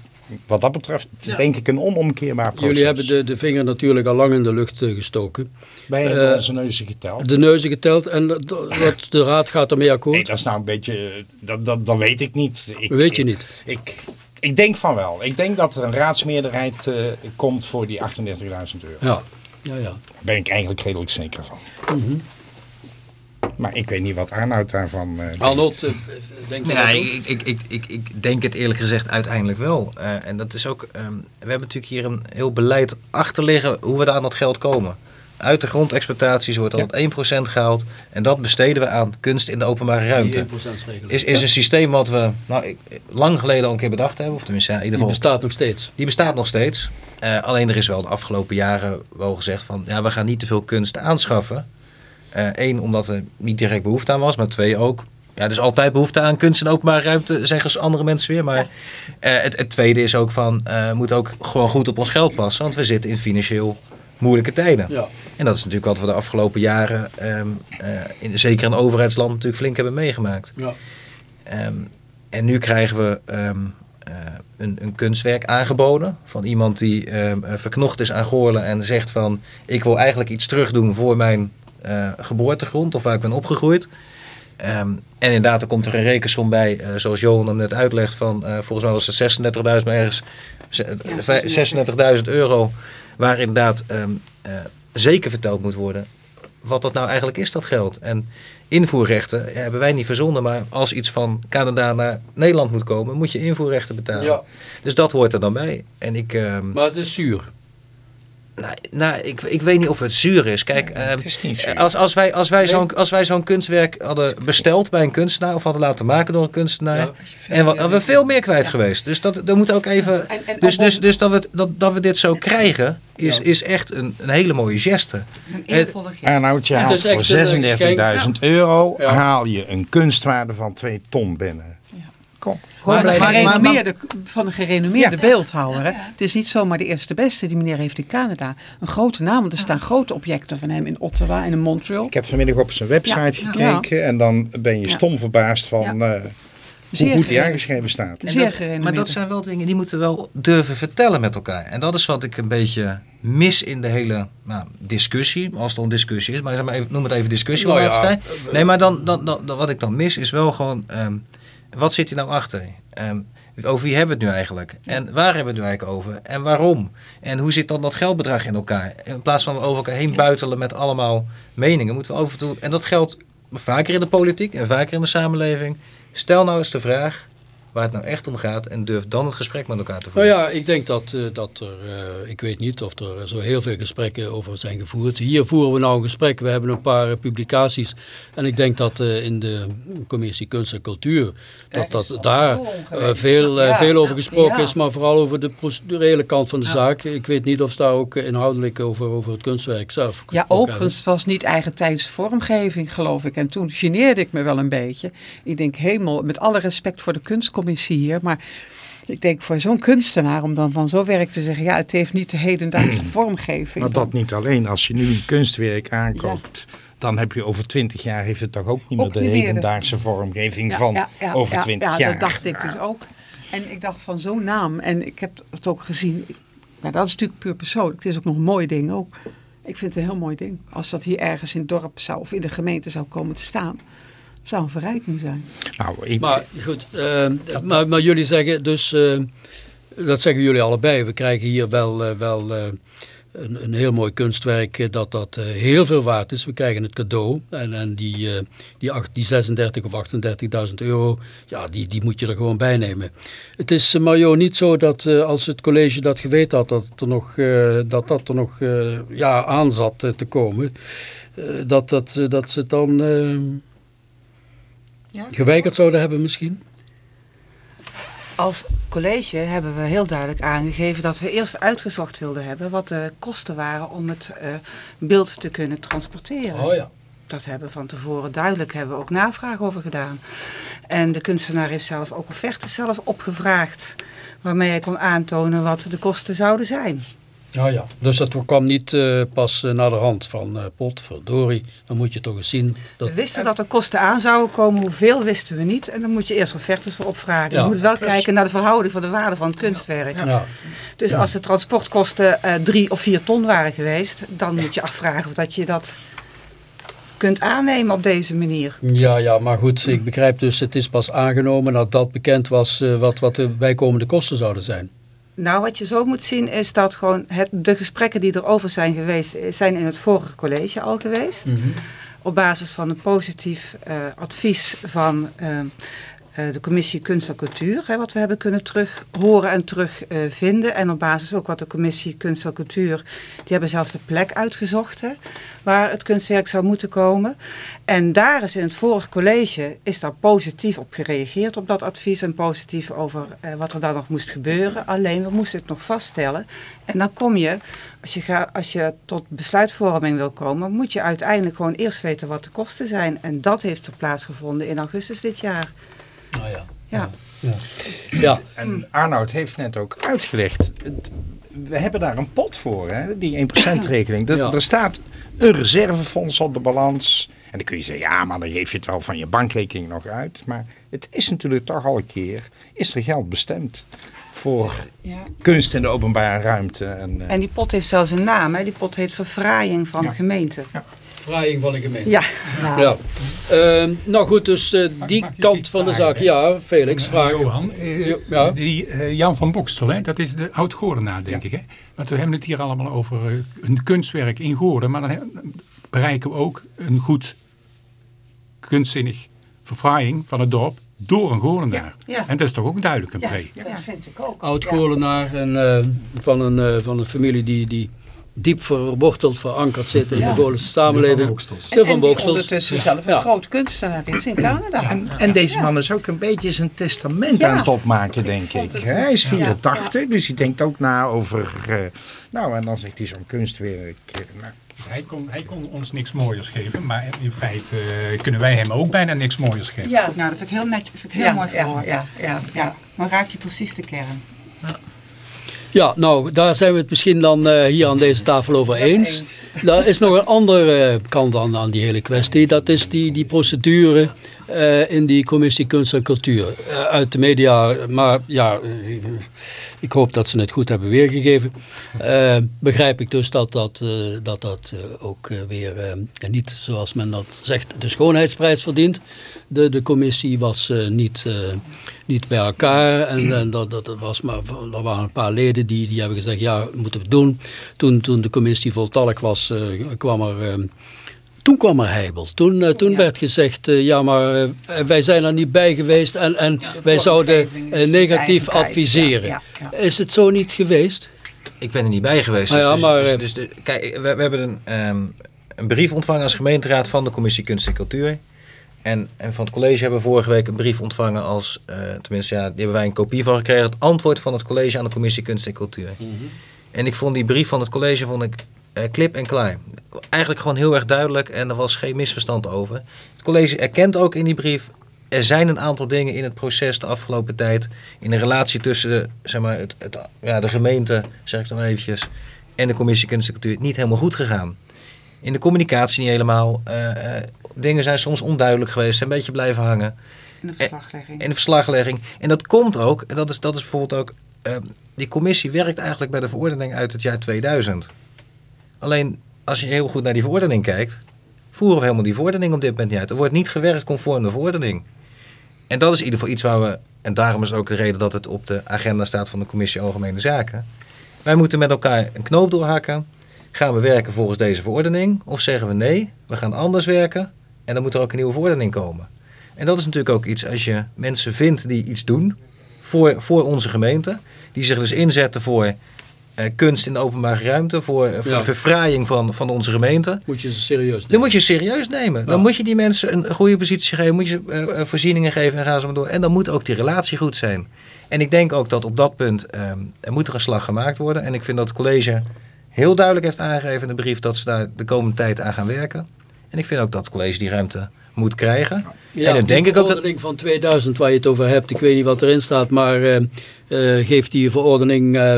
wat dat betreft denk ik een onomkeerbaar proces. Jullie hebben de, de vinger natuurlijk al lang in de lucht eh, gestoken. Wij hebben eh, onze neuzen geteld. De neuzen geteld en dat- wat de raad gaat ermee akkoord. Nee, dat is nou een beetje, dat, dat, dat weet ik niet. Ik, Weet je niet. Ik, ik denk van wel. Ik denk dat er een raadsmeerderheid eh, komt voor die 38.000 euro. Ja, ja, ja. Daar ben ik eigenlijk redelijk zeker van. Mhm. Maar ik weet niet wat Arnoud daarvan eh. Arnold, eh, denk je Ja, dat ook? ik, ik, ik, ik, ik denk het eerlijk gezegd uiteindelijk wel. Eh, en dat is ook, ehm, we hebben natuurlijk hier een heel beleid achter liggen hoe we daar aan dat geld komen. Uit de grondexploitaties wordt altijd 1% gehaald. En dat besteden we aan kunst in de openbare ruimte. Die 1%-regel. Is, is een systeem wat we nou, lang geleden al een keer bedacht hebben. Of tenminste, ja, in ieder Die geval bestaat nog steeds. die bestaat nog steeds. Eh, alleen er is wel de afgelopen jaren wel gezegd van ja, we gaan niet te veel kunst aanschaffen. Eén, omdat er niet direct behoefte aan was, maar twee ook. Ja, er is altijd behoefte aan kunst de openbare ruimte, zeggen ze andere mensen weer. Maar eh, het, het tweede is ook van, we moeten ook gewoon goed op ons geld passen. Want we zitten in financieel moeilijke tijden. Ja. En dat is natuurlijk wat we de afgelopen jaren, eh, in, zeker in overheidsland, natuurlijk flink hebben meegemaakt. Ja. Ehm, en nu krijgen we ehm, eh, een, een kunstwerk aangeboden van iemand die verknocht is aan Goorlen en zegt van ik wil eigenlijk iets terugdoen voor mijn geboortegrond of waar ik ben opgegroeid. Ehm, en inderdaad, er komt er een rekensom bij, eh, zoals Johan hem net uitlegt, van eh, volgens mij was het 36.000, maar ergens vij- 36.000 euro, waar inderdaad ehm, eh, zeker verteld moet worden wat dat nou eigenlijk is, dat geld. En invoerrechten ja, hebben wij niet verzonnen, maar als iets van Canada naar Nederland moet komen, moet je invoerrechten betalen. Ja. Dus dat hoort er dan bij. En ik, ehm, Maar het is zuur. Nou, nou, ik, ik weet niet of het zuur is. Kijk, ehm, Het is niet zuur. als, als wij, als wij zo'n als wij zo'n kunstwerk hadden besteld bij een kunstenaar of hadden laten maken door een kunstenaar, Ja. en we, hadden we veel meer kwijt geweest. Dus dat, dat moet ook even. En- en Dus, dus, dus dat, we, dat, dat we dit zo krijgen, is, Ja. is echt een, een hele mooie geste. Een. Arnoud, je haalt voor een, eh, 36.000 euro Ja. haal je een kunstwaarde van 2 ton binnen. Kom. Maar, maar, van een gerenommeerde Ja. beeldhouwer. Hè? Het is niet zomaar de eerste beste. Die meneer heeft in Canada een grote naam. Want er staan grote objecten van hem in Ottawa en in Montreal. Ik heb vanmiddag op zijn website Ja. gekeken en dan ben je Ja. stom verbaasd van eh, hoe Zeer goed die gereno- aangeschreven staat. Zeer dat- gerenommeerd. maar dat zijn wel dingen die moeten wel durven vertellen met elkaar. En dat is wat ik een beetje mis in de hele nou, discussie. Als het al een discussie is, maar zeg maar even, noem het even discussie. Nou ja, tijd. Nee, maar dan, dan, dan, dan- wat ik dan mis is wel gewoon, ehm, wat zit hier nou achter? Ehm, over wie hebben we het nu eigenlijk? En waar hebben we het nu eigenlijk over? En waarom? En hoe zit dan dat geldbedrag in elkaar? In plaats van we over elkaar heen buitelen met allemaal meningen, moeten we over toe. En dat geldt vaker in de politiek en vaker in de samenleving. Stel nou eens de vraag waar het nou echt om gaat en durf dan het gesprek met elkaar te Nou voeren. ja, ik denk dat, eh, dat er, eh, ik weet niet of er zo heel veel gesprekken over zijn gevoerd. Hier voeren we nou een gesprek, we hebben een paar eh, publicaties. En ik denk dat eh, in de commissie Kunst en Cultuur, dat, dat daar eh, veel, Ja, veel over gesproken ja. is. Maar vooral over de procedurele kant van de zaak. Ik weet niet of daar ook inhoudelijk over, over het kunstwerk zelf Ja, gesproken overigens het was niet eigentijds vormgeving, geloof ik. En toen geneerde ik me wel een beetje. Ik denk, hemel, met alle respect voor de kunstcommissie hier, maar ik denk voor zo'n kunstenaar om dan van zo werk te zeggen, ja, het heeft niet de hedendaagse vormgeving. Maar dat niet alleen. Als je nu een kunstwerk aankoopt, dan heb je over 20 jaar heeft het toch ook niet meer Ook de niet meer de- hedendaagse vormgeving Ja, van ja, over ja, 20 ja, jaar. dat dacht ik dus ook. En ik dacht van zo'n naam, en ik heb het ook gezien, maar dat is natuurlijk puur persoonlijk. Het is ook nog een mooi ding ook. Ik vind het een heel mooi ding. Als dat hier ergens in het dorp zou, of in de gemeente zou komen te staan, zou een verrijking zijn. Nou, ik, Maar goed, eh, maar, maar jullie zeggen dus, eh, dat zeggen jullie allebei, we krijgen hier wel, eh, wel eh, een, een heel mooi kunstwerk dat dat eh, heel veel waard is. We krijgen het cadeau en, en die, eh, die, acht- die 36 of 38.000 euro, ja, die, die moet je er gewoon bij nemen. Het is, Mario, niet zo dat eh, als het college dat geweten had, dat er nog, eh, dat, dat er nog eh, ja, aan zat te komen, eh, dat, dat, dat ze het dan... geweigerd zouden hebben misschien? Als college hebben we heel duidelijk aangegeven dat we eerst uitgezocht wilden hebben wat de kosten waren om het eh, beeld te kunnen transporteren. Oh ja. Dat hebben we van tevoren duidelijk, hebben we ook navraag over gedaan. En de kunstenaar heeft zelf ook offertes zelf opgevraagd, waarmee hij kon aantonen wat de kosten zouden zijn. Ja, ja. Dus dat kwam niet eh, pas eh, naar de hand van eh pot, verdorie. Dan moet je toch eens zien. Dat, We wisten dat er kosten aan zouden komen, hoeveel wisten we niet. En dan moet je eerst offertes voor opvragen. Ja. Je moet wel kijken naar de verhouding van de waarde van het kunstwerk. ja. Dus als de transportkosten eh, drie of vier ton waren geweest, dan moet je afvragen of dat je dat kunt aannemen op deze manier. Ja, ja, maar goed, ik begrijp dus, het is pas aangenomen nadat bekend was wat, wat de bijkomende kosten zouden zijn. Nou, wat je zo moet zien is dat gewoon het, de gesprekken die erover zijn geweest, eh, zijn in het vorige college al geweest. Op basis van een positief eh, advies van eh, de commissie Kunst en Cultuur, hè, wat we hebben kunnen terug horen en terugvinden. vinden. en op basis ook wat de commissie Kunst en Cultuur, die hebben zelfs de plek uitgezocht hè, waar het kunstwerk zou moeten komen. En daar is in het vorige college is daar positief op gereageerd op dat advies en positief over eh, wat er dan nog moest gebeuren. Alleen we moesten het nog vaststellen. En dan kom je, als je, ga, als je tot besluitvorming wil komen, moet je uiteindelijk gewoon eerst weten wat de kosten zijn. En dat heeft er plaatsgevonden in augustus dit jaar. Nou ja. Ja. Ja, En Arnoud heeft net ook uitgelegd. het- We hebben daar een pot voor, hè? die 1%-regeling. Er, Ja. er staat een reservefonds op de balans. En dan kun je zeggen, ja, maar dan geef je het wel van je bankrekening nog uit. Maar het is natuurlijk toch al een keer, is er geld bestemd voor Ja. kunst in de openbare ruimte. En, eh, En die pot heeft zelfs een naam. Hè? Die pot heet Verfraaiing van Ja. gemeente. Vraaiing van de gemeente. Ja, Ja. Ehm, nou goed, dus eh, die mag kant van de zaak. Ja, Felix, vraag. Johan, eh, Ja, ja. die eh, Jan van Bokstel, hè, dat is de oud-Goordenaar, denk ik. Hè? Want we hebben het hier allemaal over een kunstwerk in Goorden. Maar dan bereiken we ook een goed kunstzinnig verfraaiing van het dorp door een Goordenaar. Ja, ja. En dat is toch ook duidelijk een pre. Dat vind ik ook. Oud-Goorlenaar en eh, van, een, eh, van een familie die, die diep verworteld, verankerd zit in Ja. de Goorlense samenleving. En, De en Van die Boksels. ondertussen zelf een Ja. groot kunstenaar is in Canada. en, en deze man is ook een beetje zijn testament Ja. aan het opmaken, denk ik. het- Hij is Ja. 84, dus hij denkt ook na over... eh, nou, en dan zegt hij zo'n kunstwerk. eh, nou, hij, kon, hij kon ons niks mooiers geven. Maar in feite eh, kunnen wij hem ook bijna niks mooiers geven. Ja, nou dat vind ik heel netjes, vind ik heel ja, mooi ja, verwoord. ja, ja, Ja, dan raak je precies de kern. Ja, nou, daar zijn we het misschien dan eh, hier aan deze tafel over eens. Daar is nog een andere eh, kant aan, aan die hele kwestie. Dat is die, die procedure eh, in die commissie kunst en cultuur. Eh, uit de media, maar ja, eh, ik hoop dat ze het goed hebben weergegeven. Begrijp ik dus dat dat, dat, dat ook weer niet, zoals men dat zegt, de schoonheidsprijs verdient. De, de commissie was niet, niet bij elkaar en, en dat, dat, was maar, er waren een paar leden die, die hebben gezegd, ja, moeten we doen. Toen, toen de commissie voltallig was, kwam er... toen kwam er heibel. Toen, eh, toen Ja. werd gezegd, eh, ja maar eh, wij zijn er niet bij geweest en, en wij zouden negatief adviseren. ja, ja, ja. Is het zo niet geweest? Ik ben er niet bij geweest. Ah ja, dus, maar, dus, dus kijk, we, we hebben een, ehm, een brief ontvangen als gemeenteraad van de commissie Kunst en Cultuur. En, en van het college hebben we vorige week een brief ontvangen als, eh, tenminste ja, die hebben wij een kopie van gekregen. Het antwoord van het college aan de commissie Kunst en Cultuur. En ik vond die brief van het college vond ik eh, klip en klaar. Eigenlijk gewoon heel erg duidelijk en er was geen misverstand over. Het college erkent ook in die brief, er zijn een aantal dingen in het proces de afgelopen tijd, in de relatie tussen de, zeg maar, het, het, ja, de gemeente, zeg ik dan eventjes, en de commissie Kunst en Cultuur niet helemaal goed gegaan. In de communicatie niet helemaal. eh, eh, dingen zijn soms onduidelijk geweest, zijn een beetje blijven hangen. In de verslaglegging. En de verslaglegging. En dat komt ook, en dat is, dat is bijvoorbeeld ook, die commissie werkt eigenlijk bij de verordening uit het jaar 2000. Alleen, als je heel goed naar die verordening kijkt, voeren we helemaal die verordening op dit moment niet uit. Er wordt niet gewerkt conform de verordening. En dat is in ieder geval iets waar we, en daarom is ook de reden dat het op de agenda staat van de commissie Algemene Zaken. Wij moeten met elkaar een knoop doorhakken. Gaan we werken volgens deze verordening? Of zeggen we nee, we gaan anders werken en dan moet er ook een nieuwe verordening komen. En dat is natuurlijk ook iets als je mensen vindt die iets doen voor, voor onze gemeente. Die zich dus inzetten voor eh, kunst in de openbare ruimte. Voor, voor Ja. de verfraaiing van, van onze gemeente. Moet je ze serieus Dan nemen. moet je serieus nemen. Dan moet je die mensen een goede positie geven. Moet je ze eh, eh, voorzieningen geven en gaan ze maar door. En dan moet ook die relatie goed zijn. En ik denk ook dat op dat punt ehm, er moet er een slag gemaakt worden. En ik vind dat het college heel duidelijk heeft aangegeven in de brief dat ze daar de komende tijd aan gaan werken. En ik vind ook dat het college die ruimte moet krijgen. Ja, en dan denk die ik ook dat... verordening van 2000 waar je het over hebt, ik weet niet wat erin staat, maar eh, eh, geeft die verordening eh,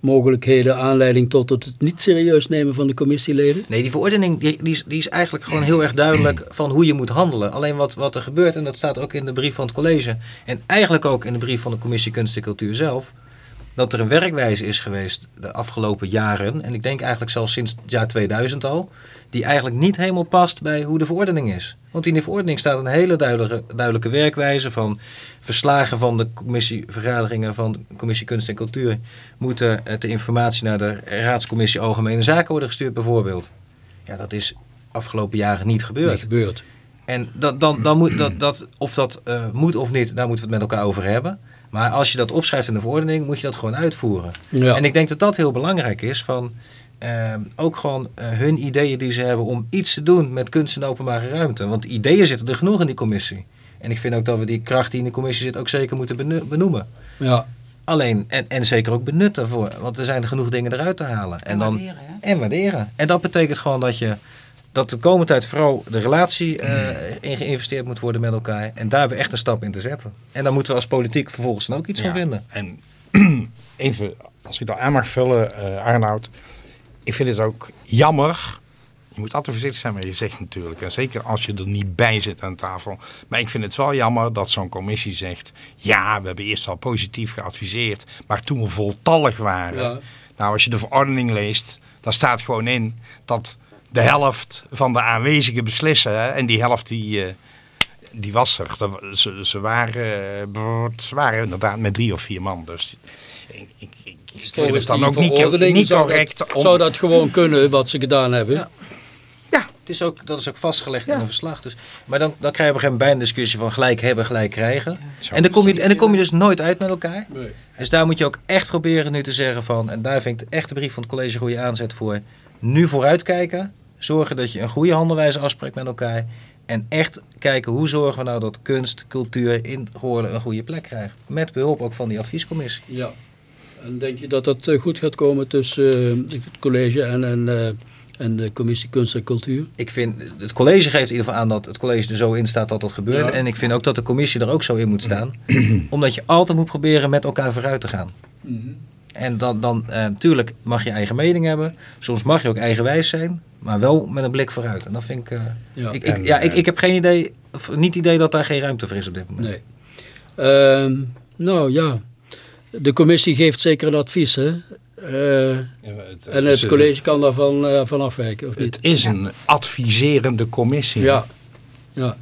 mogelijkheden aanleiding tot het niet serieus nemen van de commissieleden? Nee, die verordening die, die, is, die is eigenlijk gewoon heel erg duidelijk van hoe je moet handelen. Alleen wat, wat er gebeurt, en dat staat ook in de brief van het college. En eigenlijk ook in de brief van de commissie Kunst en Cultuur zelf. Dat er een werkwijze is geweest de afgelopen jaren. En ik denk eigenlijk zelfs sinds het jaar 2000 al. Die eigenlijk niet helemaal past bij hoe de verordening is. Want in de verordening staat een hele duidelijke, duidelijke werkwijze van verslagen van de commissievergaderingen van de commissie Kunst en Cultuur. Moeten eh, ter informatie naar de raadscommissie Algemene Zaken worden gestuurd bijvoorbeeld. Ja, dat is afgelopen jaren niet gebeurd. Niet gebeurd. En dat, dan, dan moet dat, dat, of dat eh, moet of niet, daar moeten we het met elkaar over hebben. Maar als je dat opschrijft in de verordening, moet je dat gewoon uitvoeren. Ja. En ik denk dat dat heel belangrijk is van eh, ook gewoon eh, hun ideeën die ze hebben om iets te doen met kunst en openbare ruimte. Want ideeën zitten er genoeg in die commissie. En ik vind ook dat we die kracht die in de commissie zit ook zeker moeten benoemen. ja. Alleen, en, en zeker ook benutten voor, want er zijn er genoeg dingen eruit te halen. En, dan, waarderen, hè? en waarderen. En dat betekent gewoon dat je dat de komende tijd vooral de relatie eh, in geïnvesteerd moet worden met elkaar. En daar hebben we echt een stap in te zetten. En daar moeten we als politiek vervolgens dan ook iets Ja. van vinden. En even, als ik dat aan mag vullen, eh Arnoud. Ik vind het ook jammer. Je moet altijd voorzichtig zijn wat je zegt natuurlijk. En zeker als je er niet bij zit aan tafel. Maar ik vind het wel jammer dat zo'n commissie zegt... Ja, we hebben eerst al positief geadviseerd. Maar toen we voltallig waren... Ja. Nou, als je de verordening leest, dan staat gewoon in dat de helft van de aanwezigen beslissen. En die helft die, eh, die was er. Ze, ze, waren, eh, ze waren inderdaad met drie of vier man. Dus ik, ik, ik, ik vind Volgens het dan ook niet, niet zou correct. Dat, om- Zou dat gewoon kunnen wat ze gedaan hebben? Ja. Ja. Het is ook, dat is ook vastgelegd Ja. in een verslag. Dus, maar dan, dan krijg je op een gegeven moment discussie van gelijk hebben, gelijk krijgen. En dan, kom je, en dan kom je dus nooit uit met elkaar. Nee. Dus daar moet je ook echt proberen nu te zeggen van, en daar vind ik de echte brief van het college een goede aanzet voor. Nu vooruitkijken, zorgen dat je een goede handelwijze afspreekt met elkaar. En echt kijken hoe zorgen we nou dat kunst, cultuur in Goorlen een goede plek krijgt. Met behulp ook van die adviescommissie. Ja. En denk je dat dat eh, goed gaat komen tussen eh, het college en, en, eh, en de commissie Kunst en Cultuur? Ik vind, het college geeft in ieder geval aan dat het college er zo in staat dat dat gebeurt. Ja. En ik vind ook dat de commissie er ook zo in moet staan. omdat je altijd moet proberen met elkaar vooruit te gaan. En dan, dan eh, natuurlijk mag je eigen mening hebben. Soms mag je ook eigenwijs zijn. Maar wel met een blik vooruit. En dat vind ik... eh, Ja. ik, ik, En, ja, ik, eh, ik heb geen idee... Of niet het idee dat daar geen ruimte voor is op dit moment. Nee. Ehm, nou ja, de commissie geeft zeker een advies, hè? Eh, Ja, het- en het college kan daarvan eh, van afwijken, of niet? Het is een adviserende commissie. Ja. Ja,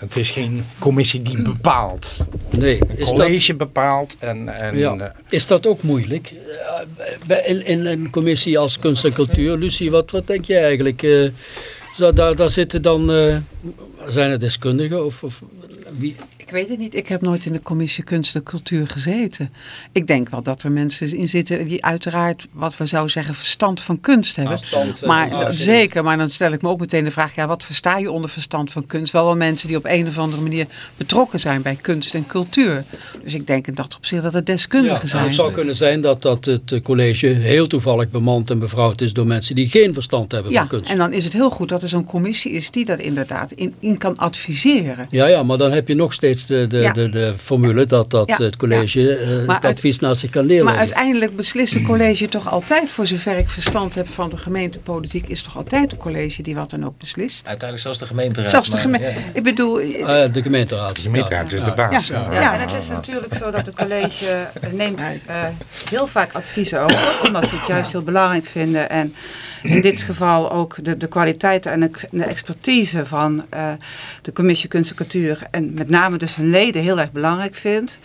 Het is geen commissie die bepaalt. nee. Is dat, college bepaalt. En, en, ja. eh, is dat ook moeilijk? Eh, in, in een commissie als kunst en cultuur, Lucie, wat, wat denk jij eigenlijk? Zou daar, daar zitten dan, zijn het deskundigen of, of wie? Ik weet het niet. Ik heb nooit in de commissie kunst en cultuur gezeten. Ik denk wel dat er mensen in zitten die uiteraard, wat we zouden zeggen, verstand van kunst hebben. Afstand, eh, Maar zeker, maar dan stel ik me ook meteen de vraag, ja, wat versta je onder verstand van kunst? Wel wel mensen die op een of andere manier betrokken zijn bij kunst en cultuur. Dus ik denk dat op zich dat het deskundigen Ja, zijn. het zou kunnen zijn dat, dat het eh, college heel toevallig bemand en bevrouwd is door mensen die geen verstand hebben Ja, van kunst. en dan is het heel goed dat er zo'n commissie is die dat inderdaad in, in kan adviseren. Ja, ja, maar dan heb je nog steeds de, de, Ja. de, de formule dat, dat Ja, het college eh, het uit- advies naast zich kan neerleggen. Maar uiteindelijk beslist het college toch altijd, voor zover ik verstand heb van de gemeentepolitiek, is toch altijd het college die wat dan ook beslist. Uiteindelijk zelfs de gemeenteraad. Zelfs de gemeente. ja. Ik bedoel, Eh, de gemeenteraad. de gemeenteraad Ja. is de baas. Ja. Ja. Ja. En het is natuurlijk zo dat het college eh, neemt eh, heel vaak adviezen over, omdat ze het juist heel belangrijk vinden. En in dit geval ook de, de kwaliteiten en de, de expertise van eh, de commissie Kunst en Cultuur en met name dus hun leden heel erg belangrijk vindt.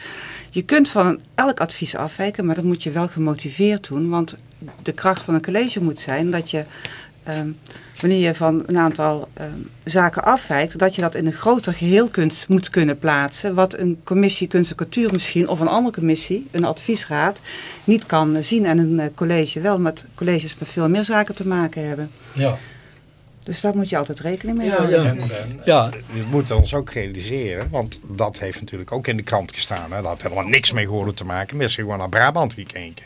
Je kunt van elk advies afwijken, maar dat moet je wel gemotiveerd doen. Want de kracht van een college moet zijn dat je, ehm, wanneer je van een aantal ehm, zaken afwijkt, dat je dat in een groter geheel kunt, moet kunnen plaatsen. Wat een commissie kunst en cultuur misschien, of een andere commissie, een adviesraad, niet kan eh, zien. En een eh, college wel, met colleges met veel meer zaken te maken hebben. Ja. Dus daar moet je altijd rekening mee Ja, houden. ja. En, en, Ja. We moeten ons ook realiseren, want dat heeft natuurlijk ook in de krant gestaan. Hè. Dat had helemaal niks mee gehoord te maken. Mensen gewoon naar Brabant gekeken.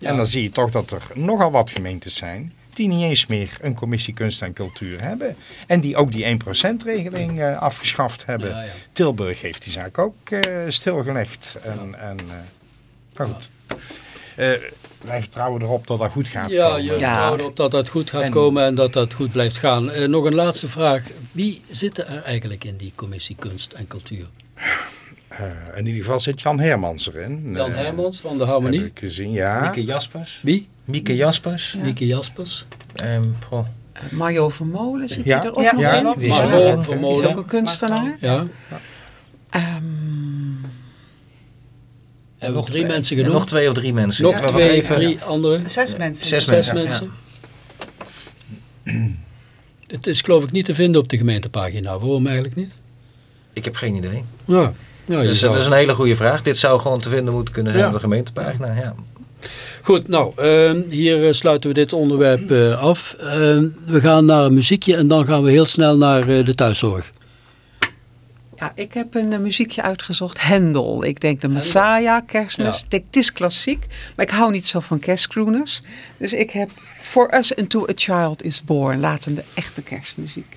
En dan zie je toch dat er nogal wat gemeentes zijn die niet eens meer een commissie kunst en cultuur hebben. En die ook die 1%-regeling eh, afgeschaft hebben. Ja, ja. Tilburg heeft die zaak ook eh, stilgelegd. En, en, eh, maar goed. Eh, wij vertrouwen erop dat dat goed gaat Ja, komen. Ja. vertrouwt erop dat dat goed gaat En- komen en dat dat goed blijft gaan. Eh, nog een laatste vraag. Wie zitten er eigenlijk in die commissie kunst en cultuur? Eh, in ieder geval zit Jan Hermans erin. Jan Hermans van de Heb Harmonie. ik gezien, ja. Mieke Jaspers. Wie? Mieke Jaspers. Mieke Jaspers. Ehm, goh. Eh, Mario Vermolen zit Ja. hij er ook Ja, nog ja, in? Die is. Margot die is Vermolen. ook een kunstenaar. Ja. Ehm, Hebben we drie twee- mensen en genoemd? nog twee of drie mensen. Nog twee, even- drie andere? Zes mensen. Zes Zes mensen, mensen. Het is geloof ik niet te vinden op de gemeentepagina. Waarom eigenlijk niet? Ik heb geen idee. Ja, Dus, zou- dat is een hele goede vraag. Dit zou gewoon te vinden moeten kunnen zijn Ja. op de gemeentepagina. Ja. Goed, nou, eh, hier eh, sluiten we dit onderwerp eh, af. Eh, we gaan naar een muziekje en dan gaan we heel snel naar eh, de thuiszorg. Ja, ik heb een muziekje uitgezocht. Hendel. Ik denk de Messiah, kerstmis. Ja. Het is klassiek, maar ik hou niet zo van kerstcrooners. Dus ik heb For Us Into a Child is Born. Laten we de echte kerstmuziek.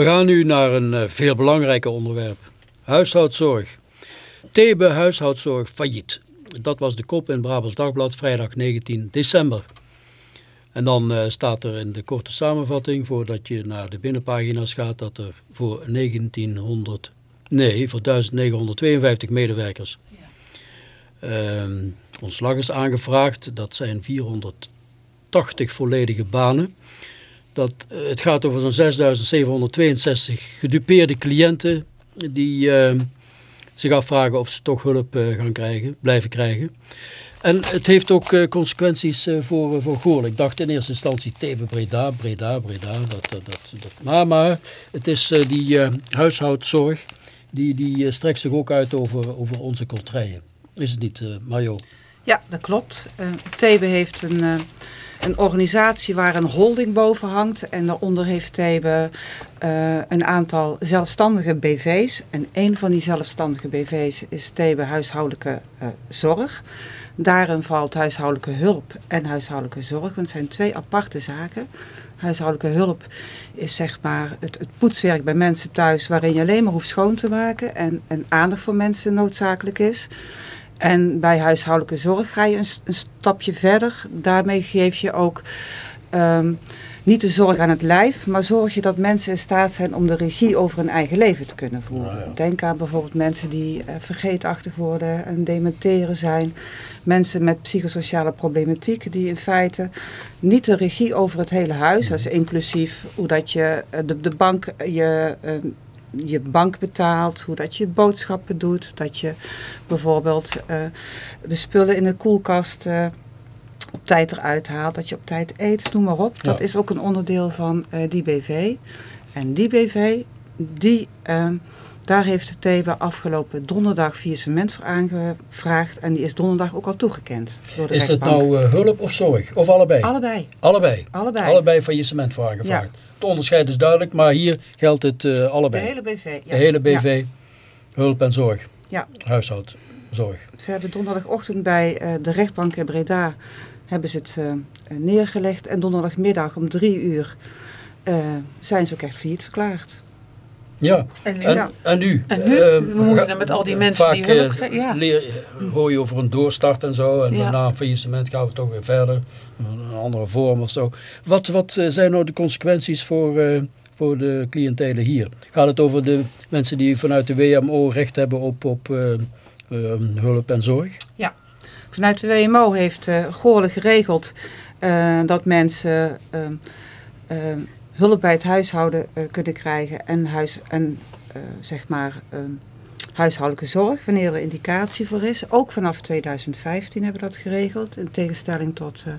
We gaan nu naar een eh, veel belangrijker onderwerp. Huishoudzorg. Thebe Huishoudzorg failliet. Dat was de kop in Brabants Dagblad vrijdag 19 december. En dan eh, staat er in de korte samenvatting, voordat je naar de binnenpagina's gaat, dat er voor 1900, nee, voor 1952 medewerkers ehm, ontslag is aangevraagd. Dat zijn 480 volledige banen. Dat, eh, het gaat over zo'n 6762 gedupeerde cliënten die eh, zich afvragen of ze toch hulp eh, gaan krijgen, blijven krijgen. En het heeft ook consequenties voor, voor Goorl. Ik dacht in eerste instantie Teven Breda, Breda, Breda. Dat, dat, dat. Maar, maar het is die huishoudzorg, die, die strekt zich ook uit over, over onze contraien. Is het niet, Mario? Ja, dat klopt. Uh, Thebe heeft een, uh, een organisatie waar een holding boven hangt. En daaronder heeft Thebe uh, een aantal zelfstandige BV's. En een van die zelfstandige BV's is Thebe Huishoudelijke uh, Zorg. Daarin valt huishoudelijke hulp en huishoudelijke zorg. Want het zijn twee aparte zaken. Huishoudelijke hulp is zeg maar het, het, poetswerk bij mensen thuis... waarin je alleen maar hoeft schoon te maken... en, en aandacht voor mensen noodzakelijk is... En bij huishoudelijke zorg ga je een, een stapje verder. Daarmee geef je ook um, niet de zorg aan het lijf, maar zorg je dat mensen in staat zijn om de regie over hun eigen leven te kunnen voeren. Ja. Denk aan bijvoorbeeld mensen die uh, vergeetachtig worden en dementeren zijn. Mensen met psychosociale problematiek die in feite niet de regie over het hele huis, is inclusief hoe dat je uh, de, de bank je... Uh, je bank betaalt, hoe dat je boodschappen doet, dat je bijvoorbeeld uh, de spullen in de koelkast uh, op tijd eruit haalt, dat je op tijd eet, noem maar op. Ja. Dat is ook een onderdeel van uh, die BV. En die BV, die, daar heeft de TEBA afgelopen donderdag faillissement voor aangevraagd en die is donderdag ook al toegekend. Door de is rechtbank. dat nou hulp of zorg? Of allebei? Allebei. Allebei? Allebei. Allebei faillissement voor aangevraagd. Ja. Het onderscheid is duidelijk, maar hier geldt het uh, allebei. De hele BV. Ja. De hele BV, ja. hulp en zorg. Ja. Huishoudzorg. Ze hebben donderdagochtend bij uh, de rechtbank in Breda hebben ze het neergelegd. En donderdagmiddag om drie uur zijn ze ook echt failliet verklaard. Ja, en nu? En, nu? En nu? Uh, we moeten met al die mensen vaak, die hulp ja. leer, hoor je over een doorstart en zo. En ja. na een faillissement gaan we toch weer verder. Een andere vorm of zo. Wat, wat zijn nou de consequenties voor, uh, voor de cliëntelen hier? Gaat het over de mensen die vanuit de WMO recht hebben op, op uh, hulp en zorg? Ja, vanuit de WMO heeft uh, geregeld dat mensen hulp bij het huishouden uh, kunnen krijgen en, huis, en uh, zeg maar, uh, huishoudelijke zorg, wanneer er indicatie voor is. Ook vanaf 2015 hebben we dat geregeld, in tegenstelling tot uh,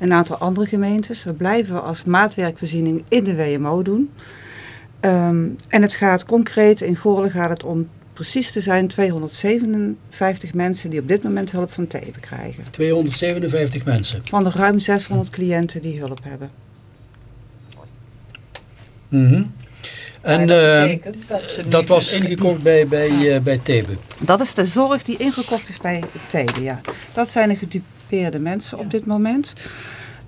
een aantal andere gemeentes. We blijven als maatwerkvoorziening in de WMO doen. Um, en het gaat concreet, in Goorlen gaat het om precies te zijn 257 mensen die op dit moment hulp van Thebe krijgen. 257 mensen? Van de ruim 600 cliënten die hulp hebben. Mm -hmm. En uh, dat, dat was ingekocht bij, bij, uh, bij Thebe? Dat is de zorg die ingekocht is bij Thebe, ja. Dat zijn de gedupeerde mensen ja. op dit moment.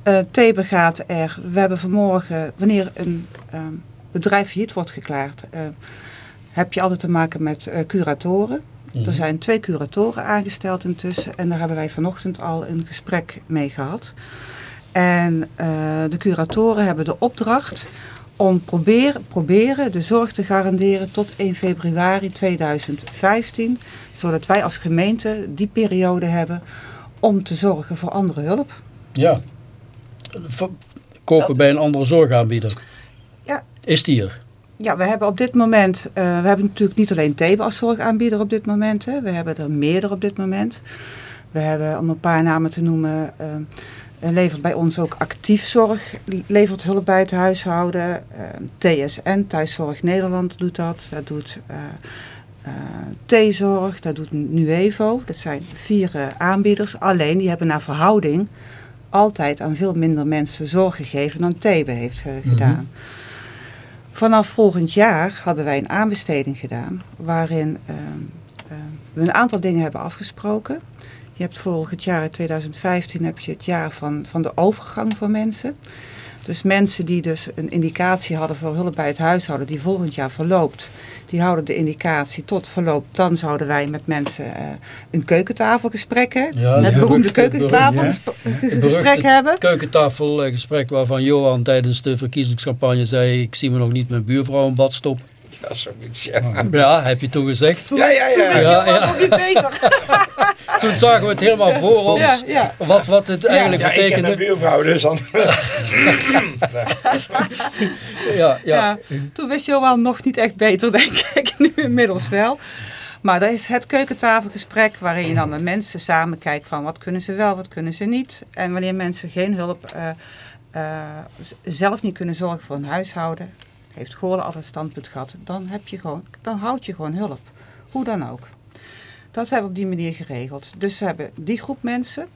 Uh, Thebe gaat er, we hebben vanmorgen, wanneer een um, bedrijf failliet wordt geklaard, heb je altijd te maken met curatoren. Mm Mhm. -hmm. Er zijn twee curatoren aangesteld intussen en daar hebben wij vanochtend al een gesprek mee gehad. En de curatoren hebben de opdracht om probeer, proberen de zorg te garanderen tot 1 februari 2015. Zodat wij als gemeente die periode hebben om te zorgen voor andere hulp. Ja, kopen Dat... bij een andere zorgaanbieder. Ja. Is die er? Ja, we hebben op dit moment, uh, we hebben natuurlijk niet alleen Thebe als zorgaanbieder op dit moment. Hè. We hebben er meerdere op dit moment. We hebben, om een paar namen te noemen... Uh, levert bij ons ook actief zorg, levert hulp bij het huishouden. Uh, TSN, Thuiszorg Nederland doet dat. Dat doet uh, T-zorg, dat doet Nuevo. Dat zijn vier aanbieders. Alleen die hebben naar verhouding altijd aan veel minder mensen zorg gegeven dan Thebe heeft gedaan. Mm -hmm. Vanaf volgend jaar hebben wij een aanbesteding gedaan waarin we een aantal dingen hebben afgesproken. Je hebt volgend jaar, in 2015, heb je het jaar van, van de overgang van mensen. Dus mensen die dus een indicatie hadden voor hulp bij het huishouden, die volgend jaar verloopt, die houden de indicatie tot verloop. Dan zouden wij met mensen eh, een keukentafelgesprek, hè, Ja, het de beroemde keukentafelgesprek beruchte hebben. keukentafelgesprek waarvan Johan tijdens de verkiezingscampagne zei... ik zie me nog niet mijn buurvrouw een bad stoppen. Ja, zoiets, ja. Ja, heb je toen gezegd. Ja, ja, Toen ja. Ja, je ja. nog niet beter. Toen zagen we het helemaal voor ons. Ja, ja. Wat, wat het eigenlijk Ja, ik heb betekende. een buurvrouw, dus dan... ja, ja. Ja, toen wist Johan nog niet echt beter, denk ik. Nu inmiddels wel. Maar dat is het keukentafelgesprek waarin je dan met mensen samen kijkt van wat kunnen ze wel, wat kunnen ze niet. En wanneer mensen geen hulp, eh, eh, zelf niet kunnen zorgen voor hun huishouden, heeft altijd een standpunt gehad, dan, heb je gewoon, dan houd je gewoon hulp. Hoe dan ook. Dat hebben we op die manier geregeld. Dus we hebben die groep mensen.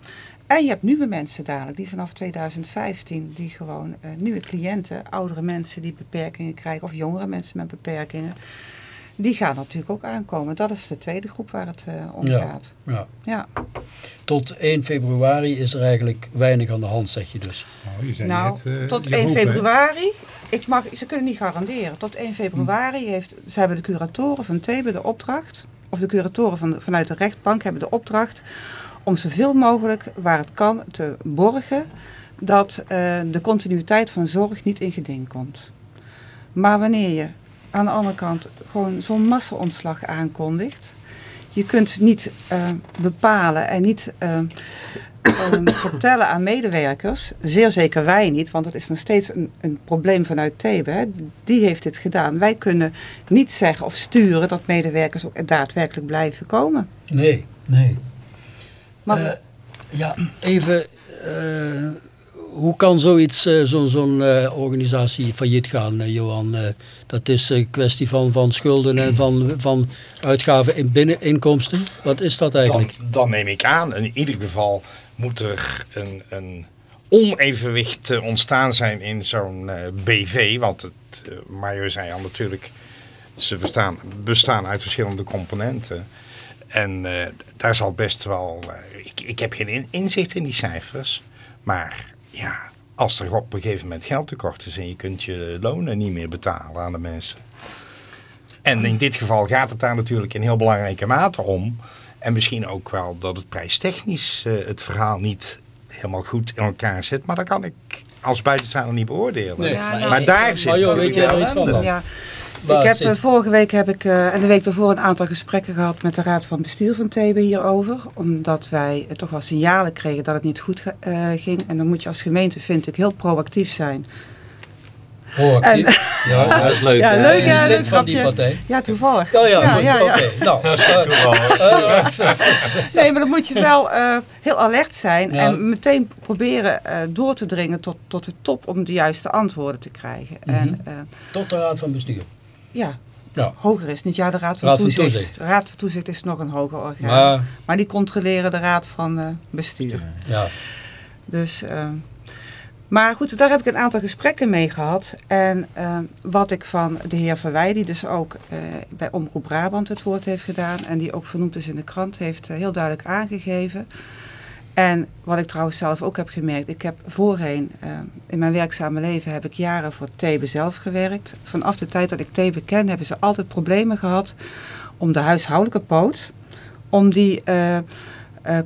En je hebt nieuwe mensen dadelijk, die vanaf 2015, die gewoon eh, nieuwe cliënten, oudere mensen die beperkingen krijgen, of jongere mensen met beperkingen, die gaan natuurlijk ook aankomen. Dat is de tweede groep waar het eh, om Ja. gaat. Ja. Ja. Tot 1 februari is er eigenlijk weinig aan de hand, zeg je dus. Nou, je zei Nou, net, eh, tot je 1 groep, hè? februari, ik mag, ze kunnen niet garanderen. Tot 1 februari heeft, ze hebben de curatoren van Thebe de opdracht, of de curatoren van, vanuit de rechtbank hebben de opdracht om zoveel mogelijk, waar het kan, te borgen dat eh, de continuïteit van zorg niet in geding komt. Maar wanneer je aan de andere kant gewoon zo'n massa-ontslag aankondigt, je kunt niet eh, bepalen en niet eh, ehm, vertellen aan medewerkers, zeer zeker wij niet, want dat is nog steeds een, een probleem vanuit Thebe. Hè. Die heeft dit gedaan. Wij kunnen niet zeggen of sturen dat medewerkers ook daadwerkelijk blijven komen. Nee, nee. Maar Eh, ja, even, hoe kan zoiets, eh, zo'n zo'n eh, organisatie failliet gaan, eh, Johan? Dat is een kwestie van, van schulden en van, van uitgaven in binneninkomsten. Wat is dat eigenlijk? dan neem ik aan, in ieder geval moet er een, een onevenwicht ontstaan zijn in zo'n BV. Want het, Mario zei al natuurlijk, ze bestaan, bestaan uit verschillende componenten. En daar zal best wel, ik, ik heb geen in- inzicht in die cijfers. Maar ja, als er op een gegeven moment geld tekort is en je kunt je lonen niet meer betalen aan de mensen. En in dit geval gaat het daar natuurlijk in heel belangrijke mate om. En misschien ook wel dat het prijstechnisch eh, het verhaal niet helemaal goed in elkaar zit. Maar dat kan ik als buitenstaander niet beoordelen. Nee. Ja, nou, maar ik- daar zit Mario, natuurlijk weet er de iets van dan? Ja, ik heb, zit- eh, vorige week heb ik eh, en de week daarvoor een aantal gesprekken gehad met de Raad van Bestuur van TB hierover. Omdat wij eh, toch wel signalen kregen dat het niet goed eh, ging. En dan moet je als gemeente, vind ik, heel proactief zijn. Proactief. ja, Ja, dat is leuk. Ja, hè? leuk, lid leuk van die grapje. partij. Ja, toevallig. Oh ja, ja, ja, ja. oké. Nou, eh, Nee, maar dan moet je wel eh, heel alert zijn Ja. en meteen proberen eh, door te dringen tot, tot de top om de juiste antwoorden te krijgen. Mhm. En eh, tot de raad van bestuur. Ja, Ja. hoger is niet. Ja, de Raad van, Raad van toezicht. Toezicht. De Raad van Toezicht is nog een hoger orgaan. Maar, Maar, die controleren de Raad van eh, Bestuur. ja. Dus, eh, maar goed, daar heb ik een aantal gesprekken mee gehad. En eh, wat ik van de heer Verwij, die dus ook eh, bij Omroep Brabant het woord heeft gedaan... en die ook vernoemd is in de krant, heeft heel duidelijk aangegeven. En wat ik trouwens zelf ook heb gemerkt, ik heb voorheen, eh, in mijn werkzame leven heb ik jaren voor Thebe zelf gewerkt. Vanaf de tijd dat ik Thebe ken, hebben ze altijd problemen gehad om de huishoudelijke poot, om die eh, eh,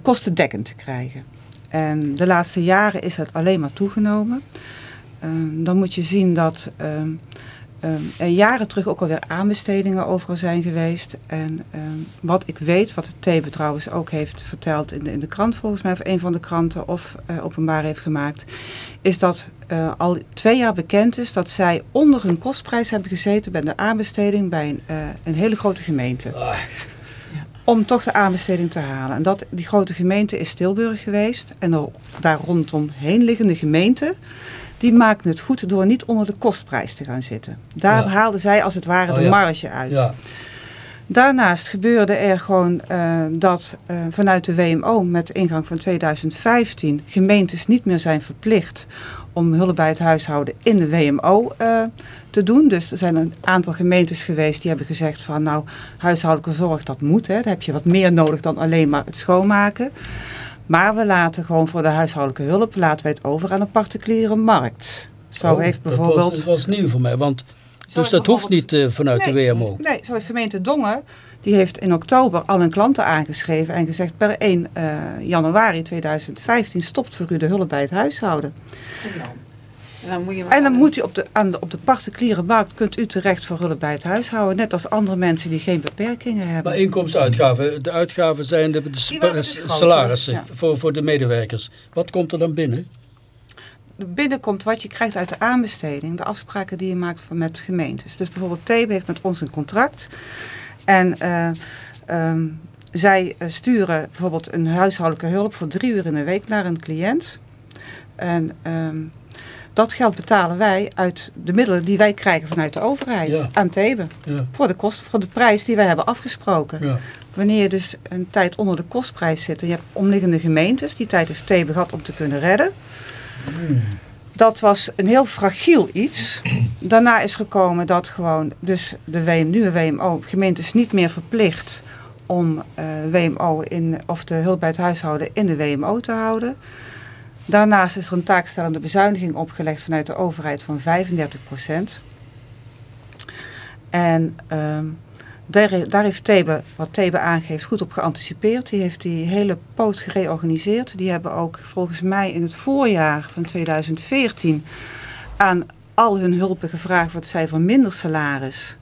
kostendekkend te krijgen. En de laatste jaren is het alleen maar toegenomen. Ehm, dan moet je zien dat er jaren terug ook alweer aanbestedingen overal zijn geweest. En ehm, wat ik weet, wat het Thebe trouwens ook heeft verteld in de, in de krant volgens mij, of een van de kranten, of eh, openbaar heeft gemaakt, is dat eh, al twee jaar bekend is dat zij onder hun kostprijs hebben gezeten bij de aanbesteding bij een, eh, een hele grote gemeente Ah, om toch de aanbesteding te halen. En dat, die grote gemeente is Tilburg geweest. En daar rondomheen liggende gemeenten, die maakten het goed door niet onder de kostprijs te gaan zitten. Daar Ja. haalden zij als het ware Oh de marge uit. ja. Daarnaast gebeurde er gewoon eh, dat eh, vanuit de WMO met ingang van 2015 gemeentes niet meer zijn verplicht om hulp bij het huishouden in de WMO eh, te doen. Dus er zijn een aantal gemeentes geweest die hebben gezegd van nou huishoudelijke zorg dat moet. Hè. Daar heb je wat meer nodig dan alleen maar het schoonmaken. Maar we laten gewoon voor de huishoudelijke hulp laten wij het over aan de particuliere markt. Zo Oh, heeft dat was- bijvoorbeeld... Dat was, nieuw voor mij, want dus dat hoeft niet eh, vanuit Nee, de WMO. Nee, zo heeft gemeente Dongen, die heeft in oktober al een klanten aangeschreven en gezegd per 1 eh, januari 2015 stopt voor u de hulp bij het huishouden. En dan moet je maar En dan moet u op de, aan de, op de particuliere markt, kunt u terecht voor hulp bij het huishouden, net als andere mensen die geen beperkingen hebben. Maar inkomstuitgaven, de uitgaven zijn de, dus salarissen ja. voor, voor de medewerkers. Wat komt er dan binnen? binnenkomt wat je krijgt uit de aanbesteding, de afspraken die je maakt van- met gemeentes. Dus bijvoorbeeld Thebe heeft met ons een contract en eh, ehm, zij eh, sturen bijvoorbeeld een huishoudelijke hulp voor drie uur in de week naar een cliënt. En ehm, dat geld betalen wij uit de middelen die wij krijgen vanuit de overheid Ja. aan Thebe. Ja, Voor de, kost, voor de prijs die wij hebben afgesproken. ja. Wanneer je dus een tijd onder de kostprijs zit en je hebt omliggende gemeentes, die tijd heeft Thebe gehad om te kunnen redden. Dat was een heel fragiel iets. Daarna is gekomen dat gewoon dus de WM, nieuwe WMO, gemeentes niet meer verplicht om eh, WMO in, of de hulp bij het huishouden in de WMO te houden. Daarnaast is er een taakstellende bezuiniging opgelegd vanuit de overheid van 35% En ehm, daar, daar heeft Thebe, wat Thebe aangeeft, goed op geanticipeerd. Die heeft die hele poot gereorganiseerd. Die hebben ook volgens mij in het voorjaar van 2014 aan al hun hulpen gevraagd wat zij voor minder salaris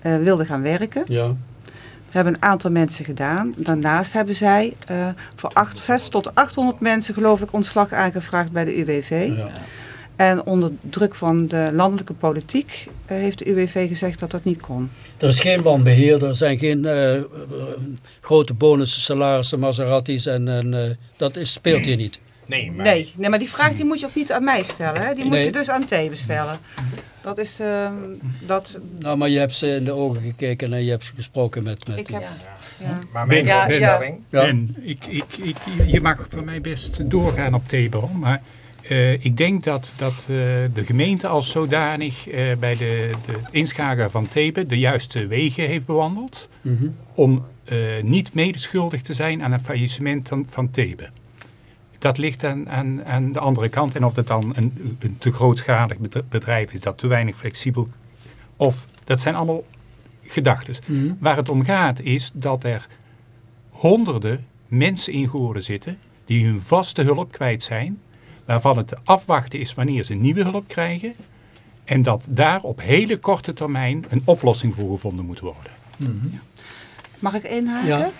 eh, wilden gaan werken. ja. Dat hebben een aantal mensen gedaan. Daarnaast hebben zij eh, voor acht, 6 tot 800 mensen geloof ik ontslag aangevraagd bij de UWV. ja. En onder druk van de landelijke politiek eh, heeft de UWV gezegd dat dat niet kon. Er is geen wanbeheer, er zijn geen eh, grote bonussen, salarissen, Maseratis en, en dat is, speelt hier niet. Nee, maar Nee, nee, maar die vraag die moet je ook niet aan mij stellen. Hè? Die moet Nee. je dus aan Thebe stellen. Dat is, ehm, dat, Nou, maar je hebt ze in de ogen gekeken en je hebt gesproken met... met ik heb, Ja. ja. Maar mijn Ja, voorstelling, Ja. En ik, ik, ik, je mag voor mij best doorgaan op Thebe, maar eh, ik denk dat, dat eh, de gemeente als zodanig eh, bij de, de inschakelen van Thebe de juiste wegen heeft bewandeld Mhm. om eh, niet medeschuldig te zijn aan een faillissement van, van Thebe. Dat ligt aan, aan, aan de andere kant. En of dat dan een, een te grootschalig bedr- bedrijf is, dat te weinig flexibel... Of, dat zijn allemaal gedachten. Mhm. Waar het om gaat is dat er honderden mensen in Goorden zitten die hun vaste hulp kwijt zijn, waarvan het te afwachten is wanneer ze nieuwe hulp krijgen en dat daar op hele korte termijn een oplossing voor gevonden moet worden. Mhm. Mag ik inhaken? Ja.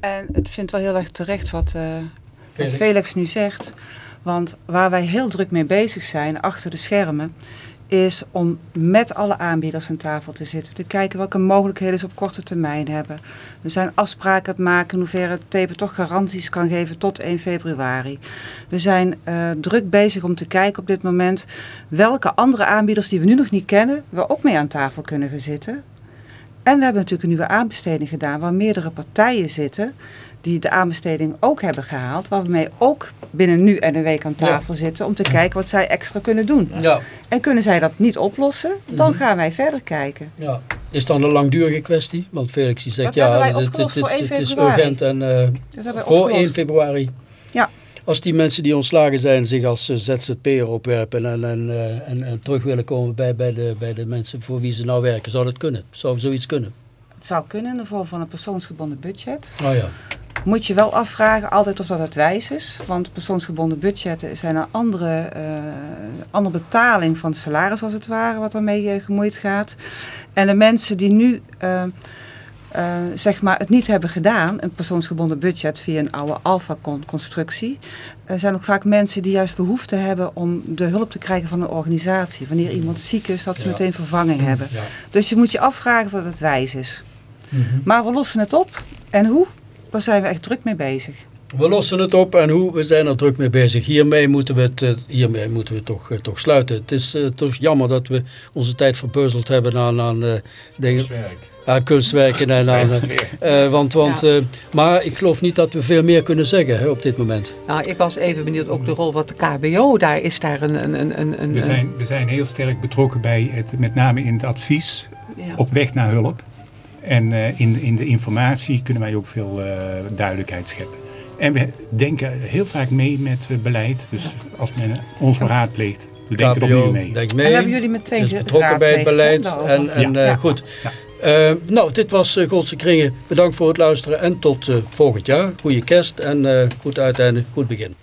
En het vindt wel heel erg terecht wat, eh, wat Felix. Nu zegt. Want waar wij heel druk mee bezig zijn, achter de schermen, is om met alle aanbieders aan tafel te zitten. Te kijken welke mogelijkheden ze op korte termijn hebben. We zijn afspraken aan het maken in hoeverre Tepe toch garanties kan geven tot 1 februari. We zijn eh, druk bezig om te kijken op dit moment welke andere aanbieders die we nu nog niet kennen, we ook mee aan tafel kunnen gaan zitten. En we hebben natuurlijk een nieuwe aanbesteding gedaan waar meerdere partijen zitten die de aanbesteding ook hebben gehaald. Waar we mee ook binnen nu en een week aan tafel zitten om te kijken wat zij extra kunnen doen. Ja, En kunnen zij dat niet oplossen, dan Mhm. gaan wij verder kijken. ja. Is dan een langdurige kwestie? Want Felix die zegt Dat ja, het, het, opgelost het, voor het 1 is urgent en eh, voor opgelost. 1 februari. Ja. Als die mensen die ontslagen zijn zich als eh, ZZP'er opwerpen en, en, eh, en, en terug willen komen bij, bij, de, bij de mensen voor wie ze nou werken, zou dat kunnen? Zou zoiets kunnen? Het zou kunnen in de vorm van een persoonsgebonden budget. Oh ja. Moet je wel afvragen altijd of dat het wijs is. Want persoonsgebonden budgetten zijn een andere, eh, andere betaling van het salaris als het ware, wat daarmee eh, gemoeid gaat. En de mensen die nu eh, zeg maar het niet hebben gedaan, een persoonsgebonden budget via een oude alpha-constructie, eh, zijn ook vaak mensen die juist behoefte hebben om de hulp te krijgen van een organisatie. Wanneer iemand ziek is, dat ze Ja. meteen vervanging hebben. ja. Dus je moet je afvragen of het wijs is. Mhm. Maar we lossen het op. En hoe? Daar zijn we echt druk mee bezig. We lossen het op en hoe, we zijn er druk mee bezig. Hiermee moeten we het, eh, hiermee moeten we toch, eh, toch sluiten. Het is eh, toch jammer dat we onze tijd verbeuzeld hebben aan, aan eh, dingen, aan kunstwerken. En aan, eh, eh, want, want, Ja. eh, maar ik geloof niet dat we veel meer kunnen zeggen hè, op dit moment. Nou, ik was even benieuwd ook de rol wat de KBO daar is daar een... een, een, een, een We zijn, we zijn heel sterk betrokken bij het, met name in het advies ja. op weg naar hulp. En eh, in, in de informatie kunnen wij ook veel eh, duidelijkheid scheppen. En we denken heel vaak mee met eh, beleid. Dus als men ons raadpleegt, We denken opnieuw KBO mee. En mee. hebben jullie meteen is betrokken bij het beleid. En, en Ja. eh, Ja. goed. Ja. Eh, nou, dit was uh, Godse Kringen. Bedankt voor het luisteren en tot volgend jaar. Goeie kerst en eh, goed uiteinde, goed begin.